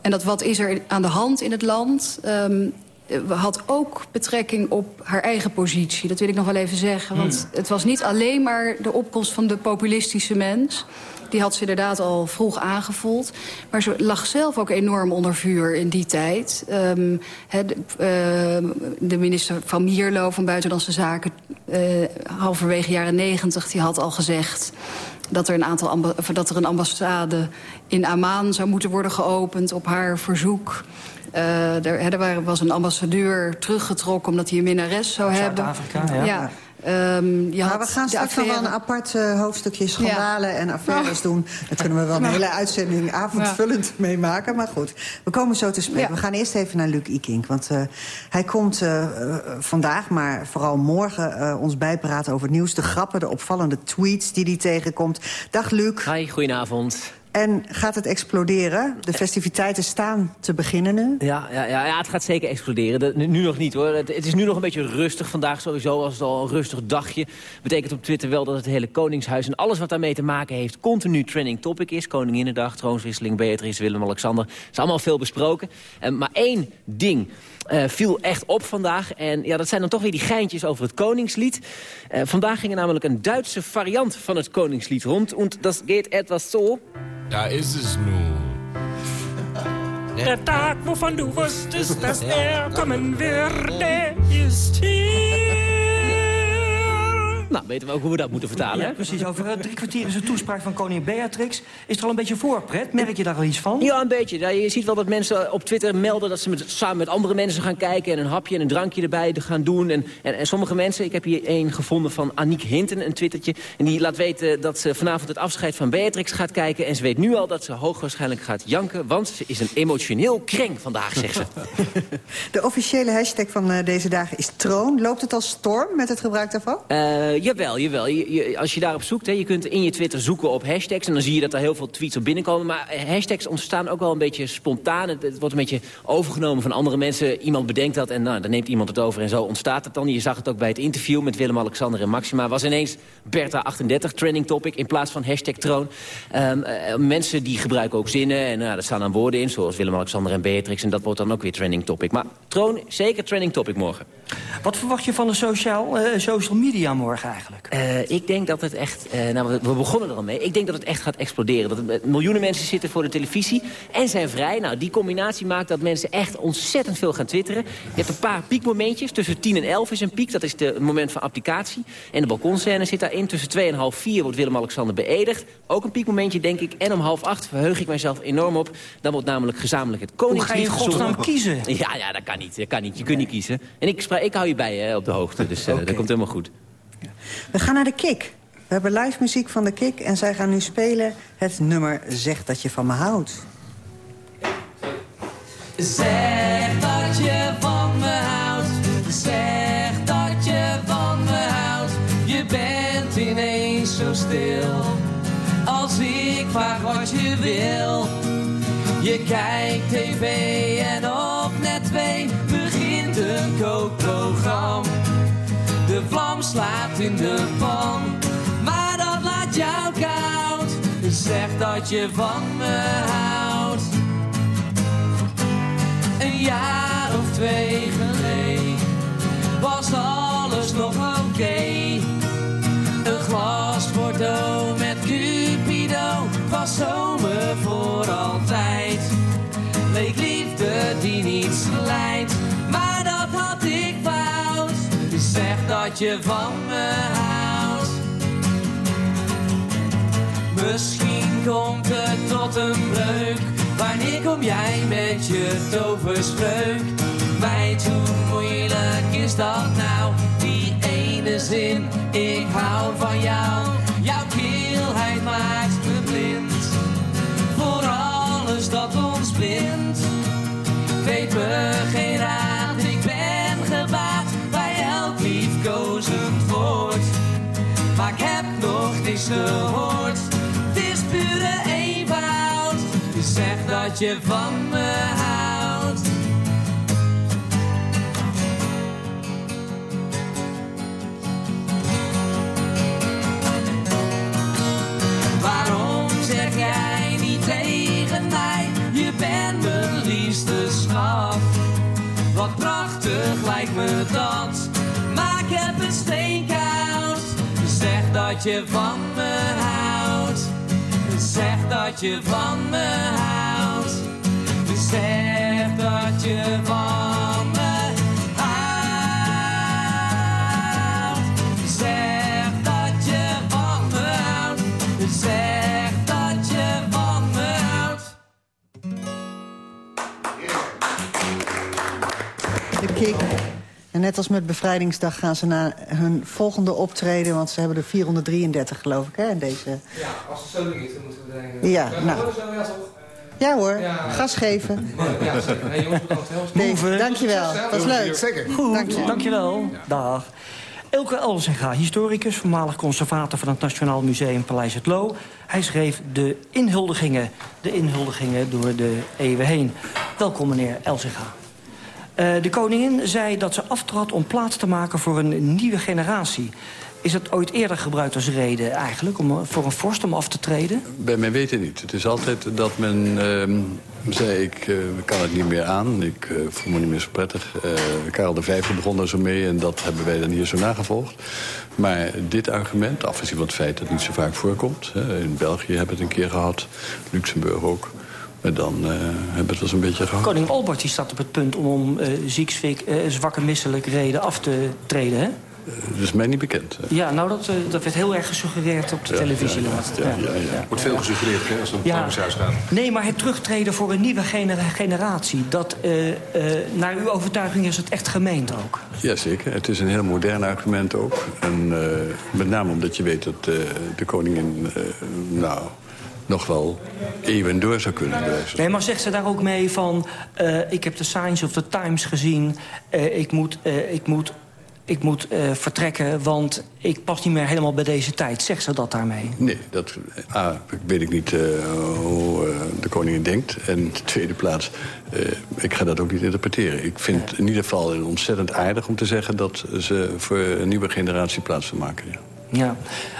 En dat wat is er aan de hand in het land... ehm, had ook betrekking op haar eigen positie. Dat wil ik nog wel even zeggen. Want het was niet alleen maar de opkomst van de populistische mens. Die had ze inderdaad al vroeg aangevoeld. Maar ze lag zelf ook enorm onder vuur in die tijd. Ehm, de, ehm, de minister van Mierlo van Buitenlandse Zaken... eh, halverwege jaren negentig, die had al gezegd dat er, een aantal dat er een ambassade in Amman zou moeten worden geopend op haar verzoek. Eh, er, er was een ambassadeur teruggetrokken omdat hij een minnares zou hebben. Zuid-Afrika, ja. ehm, je Maar we gaan straks nog wel een apart eh, hoofdstukje schandalen en affaires doen. Daar kunnen we wel een Maar- hele uitzending avondvullend mee maken. Maar goed, we komen zo te spreken. We gaan eerst even naar Luc Ikink. Want eh, hij komt vandaag, maar vooral morgen... eh, ons bijpraten over het nieuws. De grappen, de opvallende tweets die hij tegenkomt. Dag Luc. Hi, goedenavond. En gaat het exploderen? De festiviteiten staan te beginnen nu. Ja, ja, ja, ja, het gaat zeker exploderen. Dat- nu, nu nog niet hoor. Het, het is nu nog een beetje rustig vandaag sowieso. Als het al een rustig dagje. Betekent op Twitter wel dat het hele Koningshuis en alles wat daarmee te maken heeft... continu trending topic is. Koninginnedag, troonswisseling, Beatrice, Willem-Alexander. is allemaal veel besproken. Eh, maar één ding eh, viel echt op vandaag. En ja, dat zijn dan toch weer die geintjes over het Koningslied. Eh, vandaag ging er namelijk een Duitse variant van het Koningslied rond. En dat gaat etwas zo. Da ist es nun. Der Tag, wovon du wusstest, dass er kommen würde, ist hier. Nou, weten we ook hoe we dat moeten vertalen. Ja, precies. Over eh, drie kwartier is de toespraak van koningin Beatrix. Is er al een beetje voorpret? Merk je daar al iets van? Ja, een beetje. Ja, je ziet wel dat mensen op Twitter melden dat ze met, samen met andere mensen gaan kijken... en een hapje en een drankje erbij gaan doen. En, en, en sommige mensen, ik heb hier één gevonden van Aniek Hinten, een twittertje... en die laat weten dat ze vanavond het afscheid van Beatrix gaat kijken... en ze weet nu al dat ze hoogwaarschijnlijk gaat janken... want ze is een emotioneel kreng vandaag, zegt ze. De officiële hashtag van eh, deze dagen is troon. Loopt het als storm met het gebruik daarvan? Eh, jawel, jawel. Je, je- als je daarop zoekt, hè, je kunt in je Twitter zoeken op hashtags... en dan zie je dat er heel veel tweets op binnenkomen. Maar eh, hashtags ontstaan ook wel een beetje spontaan. Het, wordt een beetje overgenomen van andere mensen. Iemand bedenkt dat en nou, dan neemt iemand het over en zo ontstaat het dan. Je zag het ook bij het interview met Willem-Alexander en Maxima. Was ineens Bertha38 trending topic in plaats van hashtag troon. Ehm, eh, mensen die gebruiken ook zinnen en nou, er staan dan woorden in... zoals Willem-Alexander en Beatrix en dat wordt dan ook weer trending topic. Maar troon, zeker trending topic morgen. Wat verwacht je van de sociaal, eh, social media morgen eigenlijk? Eh, ik denk dat het echt... eh, nou, we, we begonnen er al mee. Ik denk dat het echt gaat exploderen. Dat het, miljoenen mensen zitten voor de televisie en zijn vrij. Nou, die combinatie maakt dat mensen echt ontzettend veel gaan twitteren. Je hebt een paar piekmomentjes. Tussen 10 en 11 is een piek. Dat is het moment van applicatie. En de balkonscène zit daarin. Tussen 2 en half 4 wordt Willem-Alexander beëdigd. Ook een piekmomentje, denk ik. En om half 8 verheug ik mijzelf enorm op. Dan wordt namelijk gezamenlijk het Koningslied ga je in godsnaam kiezen? Ja, ja, dat kan niet. Dat kan niet. Je kunt niet kiezen. En ik, ik hou je bij eh, op de hoogte. Dus eh, dat komt helemaal goed. We gaan naar de Kik. We hebben live muziek van de Kik en zij gaan nu spelen het nummer Zeg dat je van me houdt. Zeg dat je van me houdt. Zeg dat je van me houdt. Je bent ineens zo stil. Als ik vraag wat je wil. Je kijkt tv en op net 2 begint een kookprogramma. De vlam slaat in de pan. Maar dat laat jou koud. Zeg dat je van me houdt. Een jaar of twee geleden was alles nog oké. Een glas Bordeaux je van me houdt. Misschien komt het tot een breuk. Wanneer kom jij met je toverspreuk? Meid, hoe moeilijk is dat nou? Die ene zin, ik hou van jou. Jouw keelheid maakt me blind. Voor alles dat ons bindt. Weet me geen raad, niks gehoord. Het is pure eenvoud. Je zegt dat je van me houdt. Waarom zeg jij niet tegen mij? Je bent mijn liefste schat. Wat prachtig lijkt me dat. Dat je van me houdt. Zeg dat je van me houdt. Zeg dat je van me houdt. Zeg dat je van me houdt. Zeg dat je van me houdt. De. En net als met Bevrijdingsdag gaan ze naar hun volgende optreden... want ze hebben er 433, geloof ik, hè, in deze... Ja, als het zo niet, dan moeten we denken. Ja, Ja, nou. ja, hoor, Ja. gas geven. Ja, zeker. Hey, jongens, dankjewel. Dat was leuk. Zeker. Goed, Dank je. dankjewel. Dag. Elke Elzinga, historicus, voormalig conservator van het Nationaal Museum Paleis het Loo. Hij schreef de inhuldigingen, de inhuldigingen door de eeuwen heen. Welkom meneer Elzinga. Eh, de koningin zei dat ze aftrad om plaats te maken voor een nieuwe generatie. Is dat ooit eerder gebruikt als reden eigenlijk, om, voor een vorst om af te treden? Bij mijn weten niet. Het is altijd dat men ehm, zei, ik eh, kan het niet meer aan. Ik eh, voel me niet meer zo prettig. Eh, Karel V begon daar zo mee en dat hebben wij dan hier zo nagevolgd. Maar dit argument, afgezien van het feit dat het niet zo vaak voorkomt... Hè, in België hebben we het een keer gehad, Luxemburg ook... Maar dan eh, hebben we het wel eens een beetje gehad. Koning Albert die staat op het punt om om eh ziek, eh, zwakke, misselijk reden af te treden, hè? Dat is mij niet bekend. hè. Ja, nou, dat, eh, dat werd heel erg gesuggereerd op de Ja, televisie ja, ja, laatst. ja, ja, ja. Wordt veel gesuggereerd hè, als het om het. Koningshuis gaat. Nee, maar het terugtreden voor een nieuwe genera- generatie... dat eh, eh, naar uw overtuiging is het echt gemeend ook. Jazeker, het is een heel modern argument ook. En eh, met name omdat je weet dat eh, de koningin eh, nou, nog wel eeuwen door zou kunnen. van Nee, maar zegt ze daar ook mee van... eh, ik heb de Signs of the Times gezien, eh, ik moet... eh, ik moet ik moet eh, vertrekken, want ik pas niet meer helemaal bij deze tijd. Zegt ze dat daarmee? Nee, dat A, weet ik niet eh, hoe eh, de koningin denkt. En in de tweede plaats, eh, ik ga dat ook niet interpreteren. Ik vind het in ieder geval ontzettend aardig om te zeggen... dat ze voor een nieuwe generatie plaats wil maken. Ja. Ja.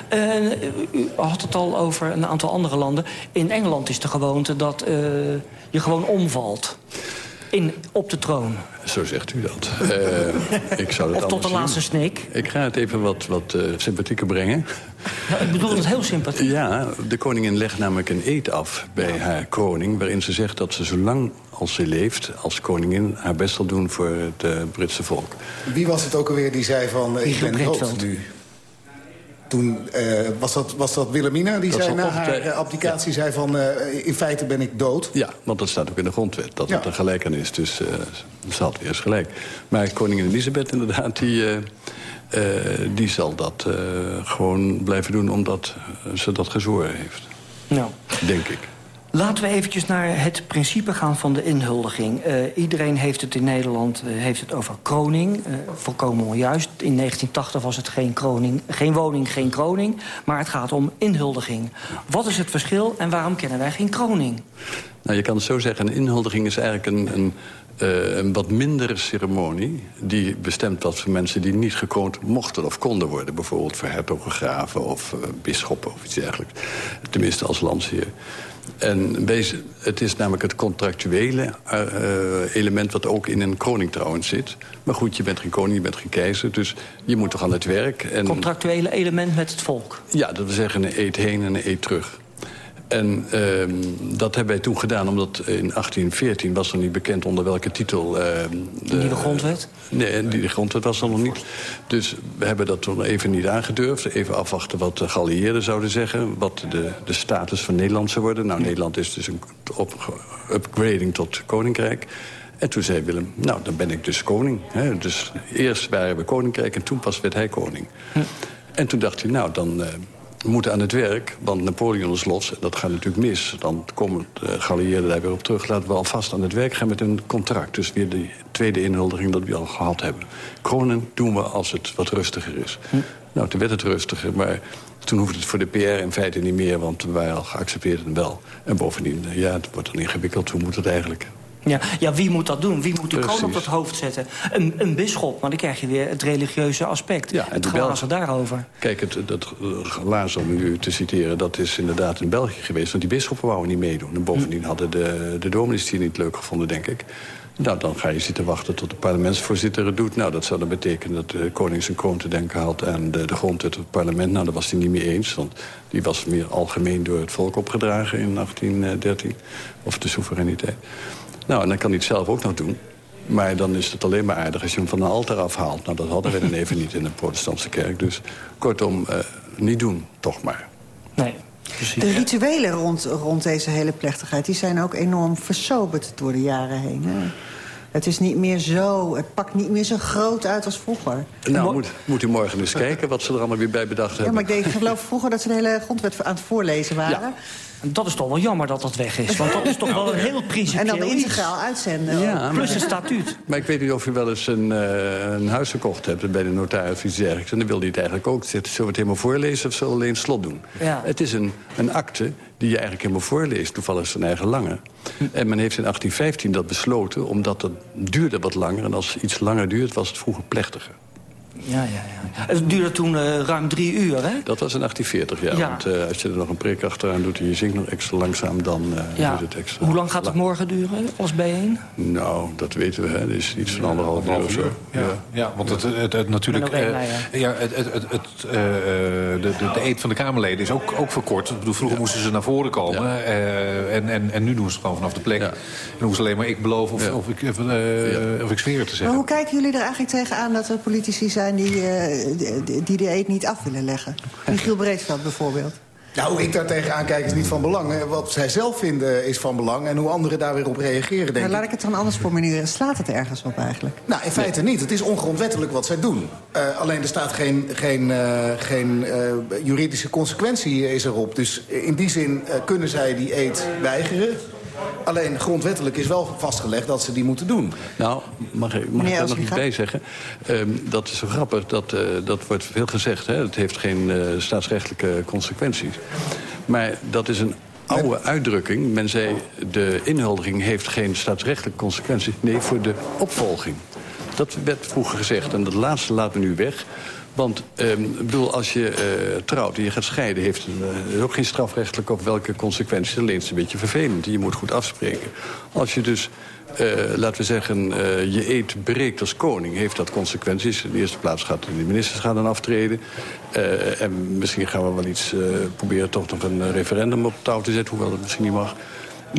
Eh, u had het al over een aantal andere landen. In Engeland is de gewoonte dat eh, je gewoon omvalt. In, op de troon. Zo zegt u dat. Eh, ik zou het Of tot de laatste snik. Ik ga het even wat, wat eh, sympathieker brengen. Ja, ik bedoel het heel sympathiek. Ja, de koningin legt namelijk een eed af bij haar koning... waarin ze zegt dat ze zolang als ze leeft als koningin... haar best zal doen voor het Britse volk. Wie was het ook alweer die zei van, ik ben dood nu? Toen eh, was, dat, was dat Wilhelmina die Dat zei na haar eh, abdicatie zei van, eh, in feite ben ik dood. Ja, want dat staat ook in de grondwet, dat Ja. het er gelijk aan is. Dus eh ze had weer eens gelijk. Maar koningin Elisabeth inderdaad, die, eh, eh, die zal dat eh, gewoon blijven doen... omdat ze dat gezworen heeft, Nou, denk ik. Laten we eventjes naar het principe gaan van de inhuldiging. Eh, iedereen heeft het in Nederland eh, heeft het over kroning. Eh, volkomen onjuist. In 1980 was het geen, kroning, geen woning, geen kroning. Maar het gaat om inhuldiging. Wat is het verschil en waarom kennen wij geen kroning? Nou, je kan het zo zeggen, een inhuldiging is eigenlijk een, een, een wat mindere ceremonie... die bestemd was voor mensen die niet gekroond mochten of konden worden. Bijvoorbeeld voor hertogen, graven of eh, bisschoppen of iets dergelijks. Tenminste als landsheer. En het is namelijk het contractuele eh, eh, element... wat ook in een kroning trouwens zit. Maar goed, je bent geen koning, je bent geen keizer... dus je moet toch aan het werk. En, Contractuele element met het volk. ja, dat wil zeggen een eet heen en een eet terug. En ehm, dat hebben wij toen gedaan omdat in 1814 was er niet bekend onder welke titel... ehm, De nieuwe grondwet? Nee, die grondwet was er nog niet. Dus we hebben dat toen even niet aangedurfd. Even afwachten wat de geallieerden zouden zeggen. Wat de, de status van Nederland zou worden. Nou, Nederland is dus een upgrading tot koninkrijk. En toen zei Willem, nou, dan ben ik dus koning. Hè. Dus eerst waren we koninkrijk en toen pas werd hij koning. En toen dacht hij, nou, dan eh, moeten aan het werk. Want Napoleon is los en dat gaat natuurlijk mis. Dan komen de geallieerden daar weer op terug. Laten we alvast aan het werk gaan met een contract. Dus weer de tweede inhuldiging dat we al gehad hebben. Kronen doen we als het wat rustiger is. Nou, toen werd het rustiger, maar toen hoefde het voor de PR in feite niet meer... want we waren al geaccepteerd en wel. En bovendien, ja, het wordt dan ingewikkeld. Hoe moet het eigenlijk? Ja, ja, wie moet dat doen? Wie moet de kroon op Precies. het hoofd zetten? Een, een bisschop, maar dan krijg je weer het religieuze aspect. Ja, en het glazen daarover. Kijk, het, dat glazen, om u te citeren, dat is inderdaad in België geweest. Want die bisschoppen wouden niet meedoen. En bovendien hadden de, de dominees die niet leuk gevonden, denk ik. Nou, dan ga je zitten wachten tot de parlementsvoorzitter het doet. Nou, dat zou dan betekenen dat de koning zijn kroon te denken had... en de, de grondwet het parlement. Nou, daar was hij niet mee eens. Want die was meer algemeen door het volk opgedragen in 1813. Of de soevereiniteit. Nou, en dan kan hij het zelf ook nog doen. Maar dan is het alleen maar aardig als je hem van een altaar afhaalt. Nou, dat hadden we dan even niet in de protestantse kerk. Dus kortom, eh, niet doen, toch maar. Nee, De rituelen rond, rond deze hele plechtigheid... die zijn ook enorm versoberd door de jaren heen. Hè? Het is niet meer zo... Het pakt niet meer zo groot uit als vroeger. Nou, moet, moet u morgen eens kijken wat ze er allemaal weer bij bedacht Ja, hebben. maar ik denk, ik geloof vroeger dat ze de hele grondwet aan het voorlezen waren. Dat is toch wel jammer dat dat weg is. Want dat is toch wel een heel principieel En dan integraal uitzenden. Ja, Plus een statuut. Maar ik weet niet of u wel eens een, eh, een huis gekocht hebt bij de notaris of iets dergelijks. En dan wil hij het eigenlijk ook. Zullen we het helemaal voorlezen of zullen we alleen het slot doen? Ja. Het is een, een akte die je eigenlijk helemaal voorleest. Toevallig zijn eigen lange. En men heeft in 1815 dat besloten, omdat het duurde wat langer. En als iets langer duurt, was het vroeger plechtiger. Ja, ja, ja. Het duurde toen eh, ruim drie uur, hè? Dat was in 1840, ja. Ja. Want eh, als je er nog een prik achteraan doet en je zingt nog extra langzaam... dan eh Ja. duurt het extra Hoe lang gaat het morgen duren, alles bijeen? Nou, dat weten we, hè. Het is iets van anderhalf uur of zo. Ja, ja want het, het, het natuurlijk... Eh, ja, het, het, het, eh, eh, de, de, de eet van de Kamerleden is ook, ook verkort. Ik bedoel, vroeger moesten ze naar voren komen. eh, en, en, en nu doen ze het gewoon vanaf de plek. En dan hoeven ze alleen maar ik beloof of, of, ik, eh, of ik zweer te Maar zeggen. hoe kijken jullie er eigenlijk tegenaan dat er politici zijn... die, eh, die- die de eet niet af willen leggen? Michiel Breedveld bijvoorbeeld. Nou, hoe ik daar tegenaan kijk is niet van belang. hè. Wat zij zelf vinden is van belang. En hoe anderen daar weer op reageren, denk Maar ik. laat ik het dan anders formuleren. Slaat het ergens op eigenlijk? Nou, in feite niet. Het is ongrondwettelijk wat zij doen. Eh, alleen er staat geen, geen, eh, geen juridische consequentie is erop. Dus in die zin kunnen zij die eed weigeren. Alleen grondwettelijk is wel vastgelegd dat ze die moeten doen. Nou, mag ik, mag ik daar nog iets bij zeggen? Ehm, dat is zo grappig, dat, eh, dat wordt veel gezegd. Hè? Het heeft geen eh, staatsrechtelijke consequenties. Maar dat is een oude uitdrukking. Men zei, de inhuldiging heeft geen staatsrechtelijke consequenties. Nee, voor de opvolging. Dat werd vroeger gezegd en dat laatste laten we nu weg. Want ik bedoel, als je eh, trouwt en je gaat scheiden... heeft het ook geen strafrechtelijk of welke consequenties. Alleen is een beetje vervelend. Je moet goed afspreken. Als je dus, eh, laten we zeggen, je eet breekt als koning... heeft dat consequenties. In de eerste plaats gaat de ministers gaan dan aftreden. En misschien gaan we wel iets proberen... toch nog een referendum op touw te zetten. Hoewel dat misschien niet mag.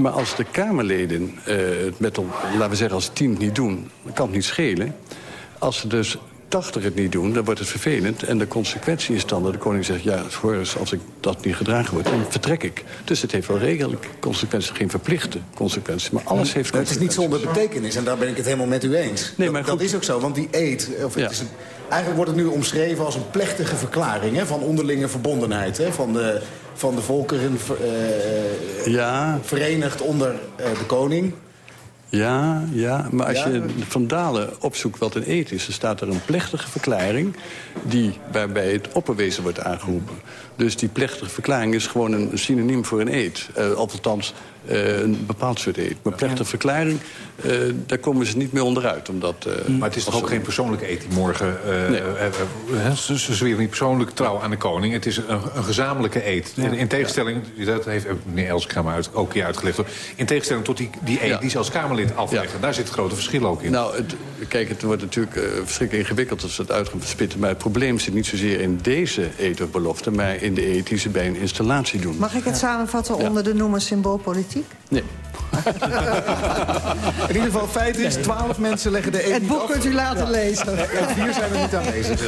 Maar als de Kamerleden het met, laten we zeggen, als het niet doen... kan het niet schelen. Als ze dus 80 het niet doen, dan wordt het vervelend. En de consequentie is dan dat de koning zegt... ja, hoor eens, als ik dat niet gedragen wordt, dan vertrek ik. Dus het heeft wel redelijk consequenties, geen verplichte consequenties. Maar alles heeft Het is niet zonder betekenis en daar ben ik het helemaal met u eens. Nee, dat, maar dat goed. is ook zo, want die eed... Of het is een- eigenlijk wordt het nu omschreven als een plechtige verklaring... Hè, van onderlinge verbondenheid. Hè, van, de, van de volkeren ver- eh, Ja. verenigd onder eh, de koning. Ja, ja, maar als je van Dalen opzoekt wat een eed is... dan staat er een plechtige verklaring... Die, waarbij het opperwezen wordt aangeroepen. Dus die plechtige verklaring is gewoon een synoniem voor een eed. Eh, of althans, eh, een bepaald soort eet. Maar plechtige verklaring, eh, daar komen ze niet meer onderuit. Omdat, eh, Maar het is toch ook geen persoonlijke eet die morgen... eh, Nee. ze, ze zweren niet persoonlijk trouw aan de koning. Het is een, een gezamenlijke eed. In, in tegenstelling, dat heeft meneer Elska maar uit, ook hier uitgelegd... hoor. in tegenstelling tot die, die eed Ja. die ze als Kamerlid afleggen. Daar zit het grote verschil ook in. Nou, het, kijk, het wordt natuurlijk eh, verschrikkelijk ingewikkeld als we het uit gaan verspitten. Maar het probleem zit niet zozeer in deze eet of belofte... maar in de eet die ze bij een installatie doen. Mag ik het samenvatten onder de noemer symboolpolitiek? Nee. In ieder geval, feit is, twaalf mensen leggen de Het boek af. kunt u laten lezen. En vier zijn er niet aanwezig.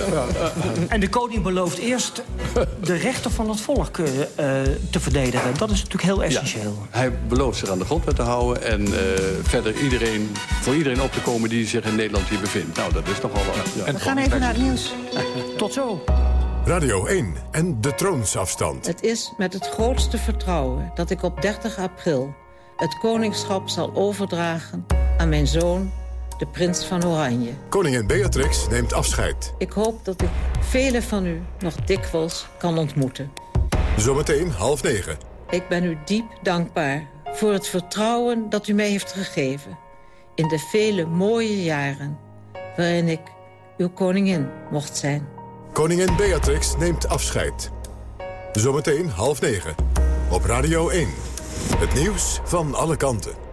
En de koning belooft eerst de rechten van het volk eh, eh, te verdedigen. Dat is natuurlijk heel essentieel. Hij belooft zich aan de grondwet te houden... en eh, verder iedereen, voor iedereen op te komen die zich in Nederland hier bevindt. Nou, dat is nogal wat. Ja. We gaan even naar het nieuws. Tot zo. Radio 1 en de troonsafstand. Het is met het grootste vertrouwen dat ik op 30 april het koningschap zal overdragen aan mijn zoon, de prins van Oranje. Koningin Beatrix neemt afscheid. Ik hoop dat ik velen van u nog dikwijls kan ontmoeten. Zometeen half negen. Ik ben u diep dankbaar voor het vertrouwen dat u mij heeft gegeven... in de vele mooie jaren waarin ik uw koningin mocht zijn. Koningin Beatrix neemt afscheid. Zometeen half negen. Op Radio 1. Het nieuws van alle kanten.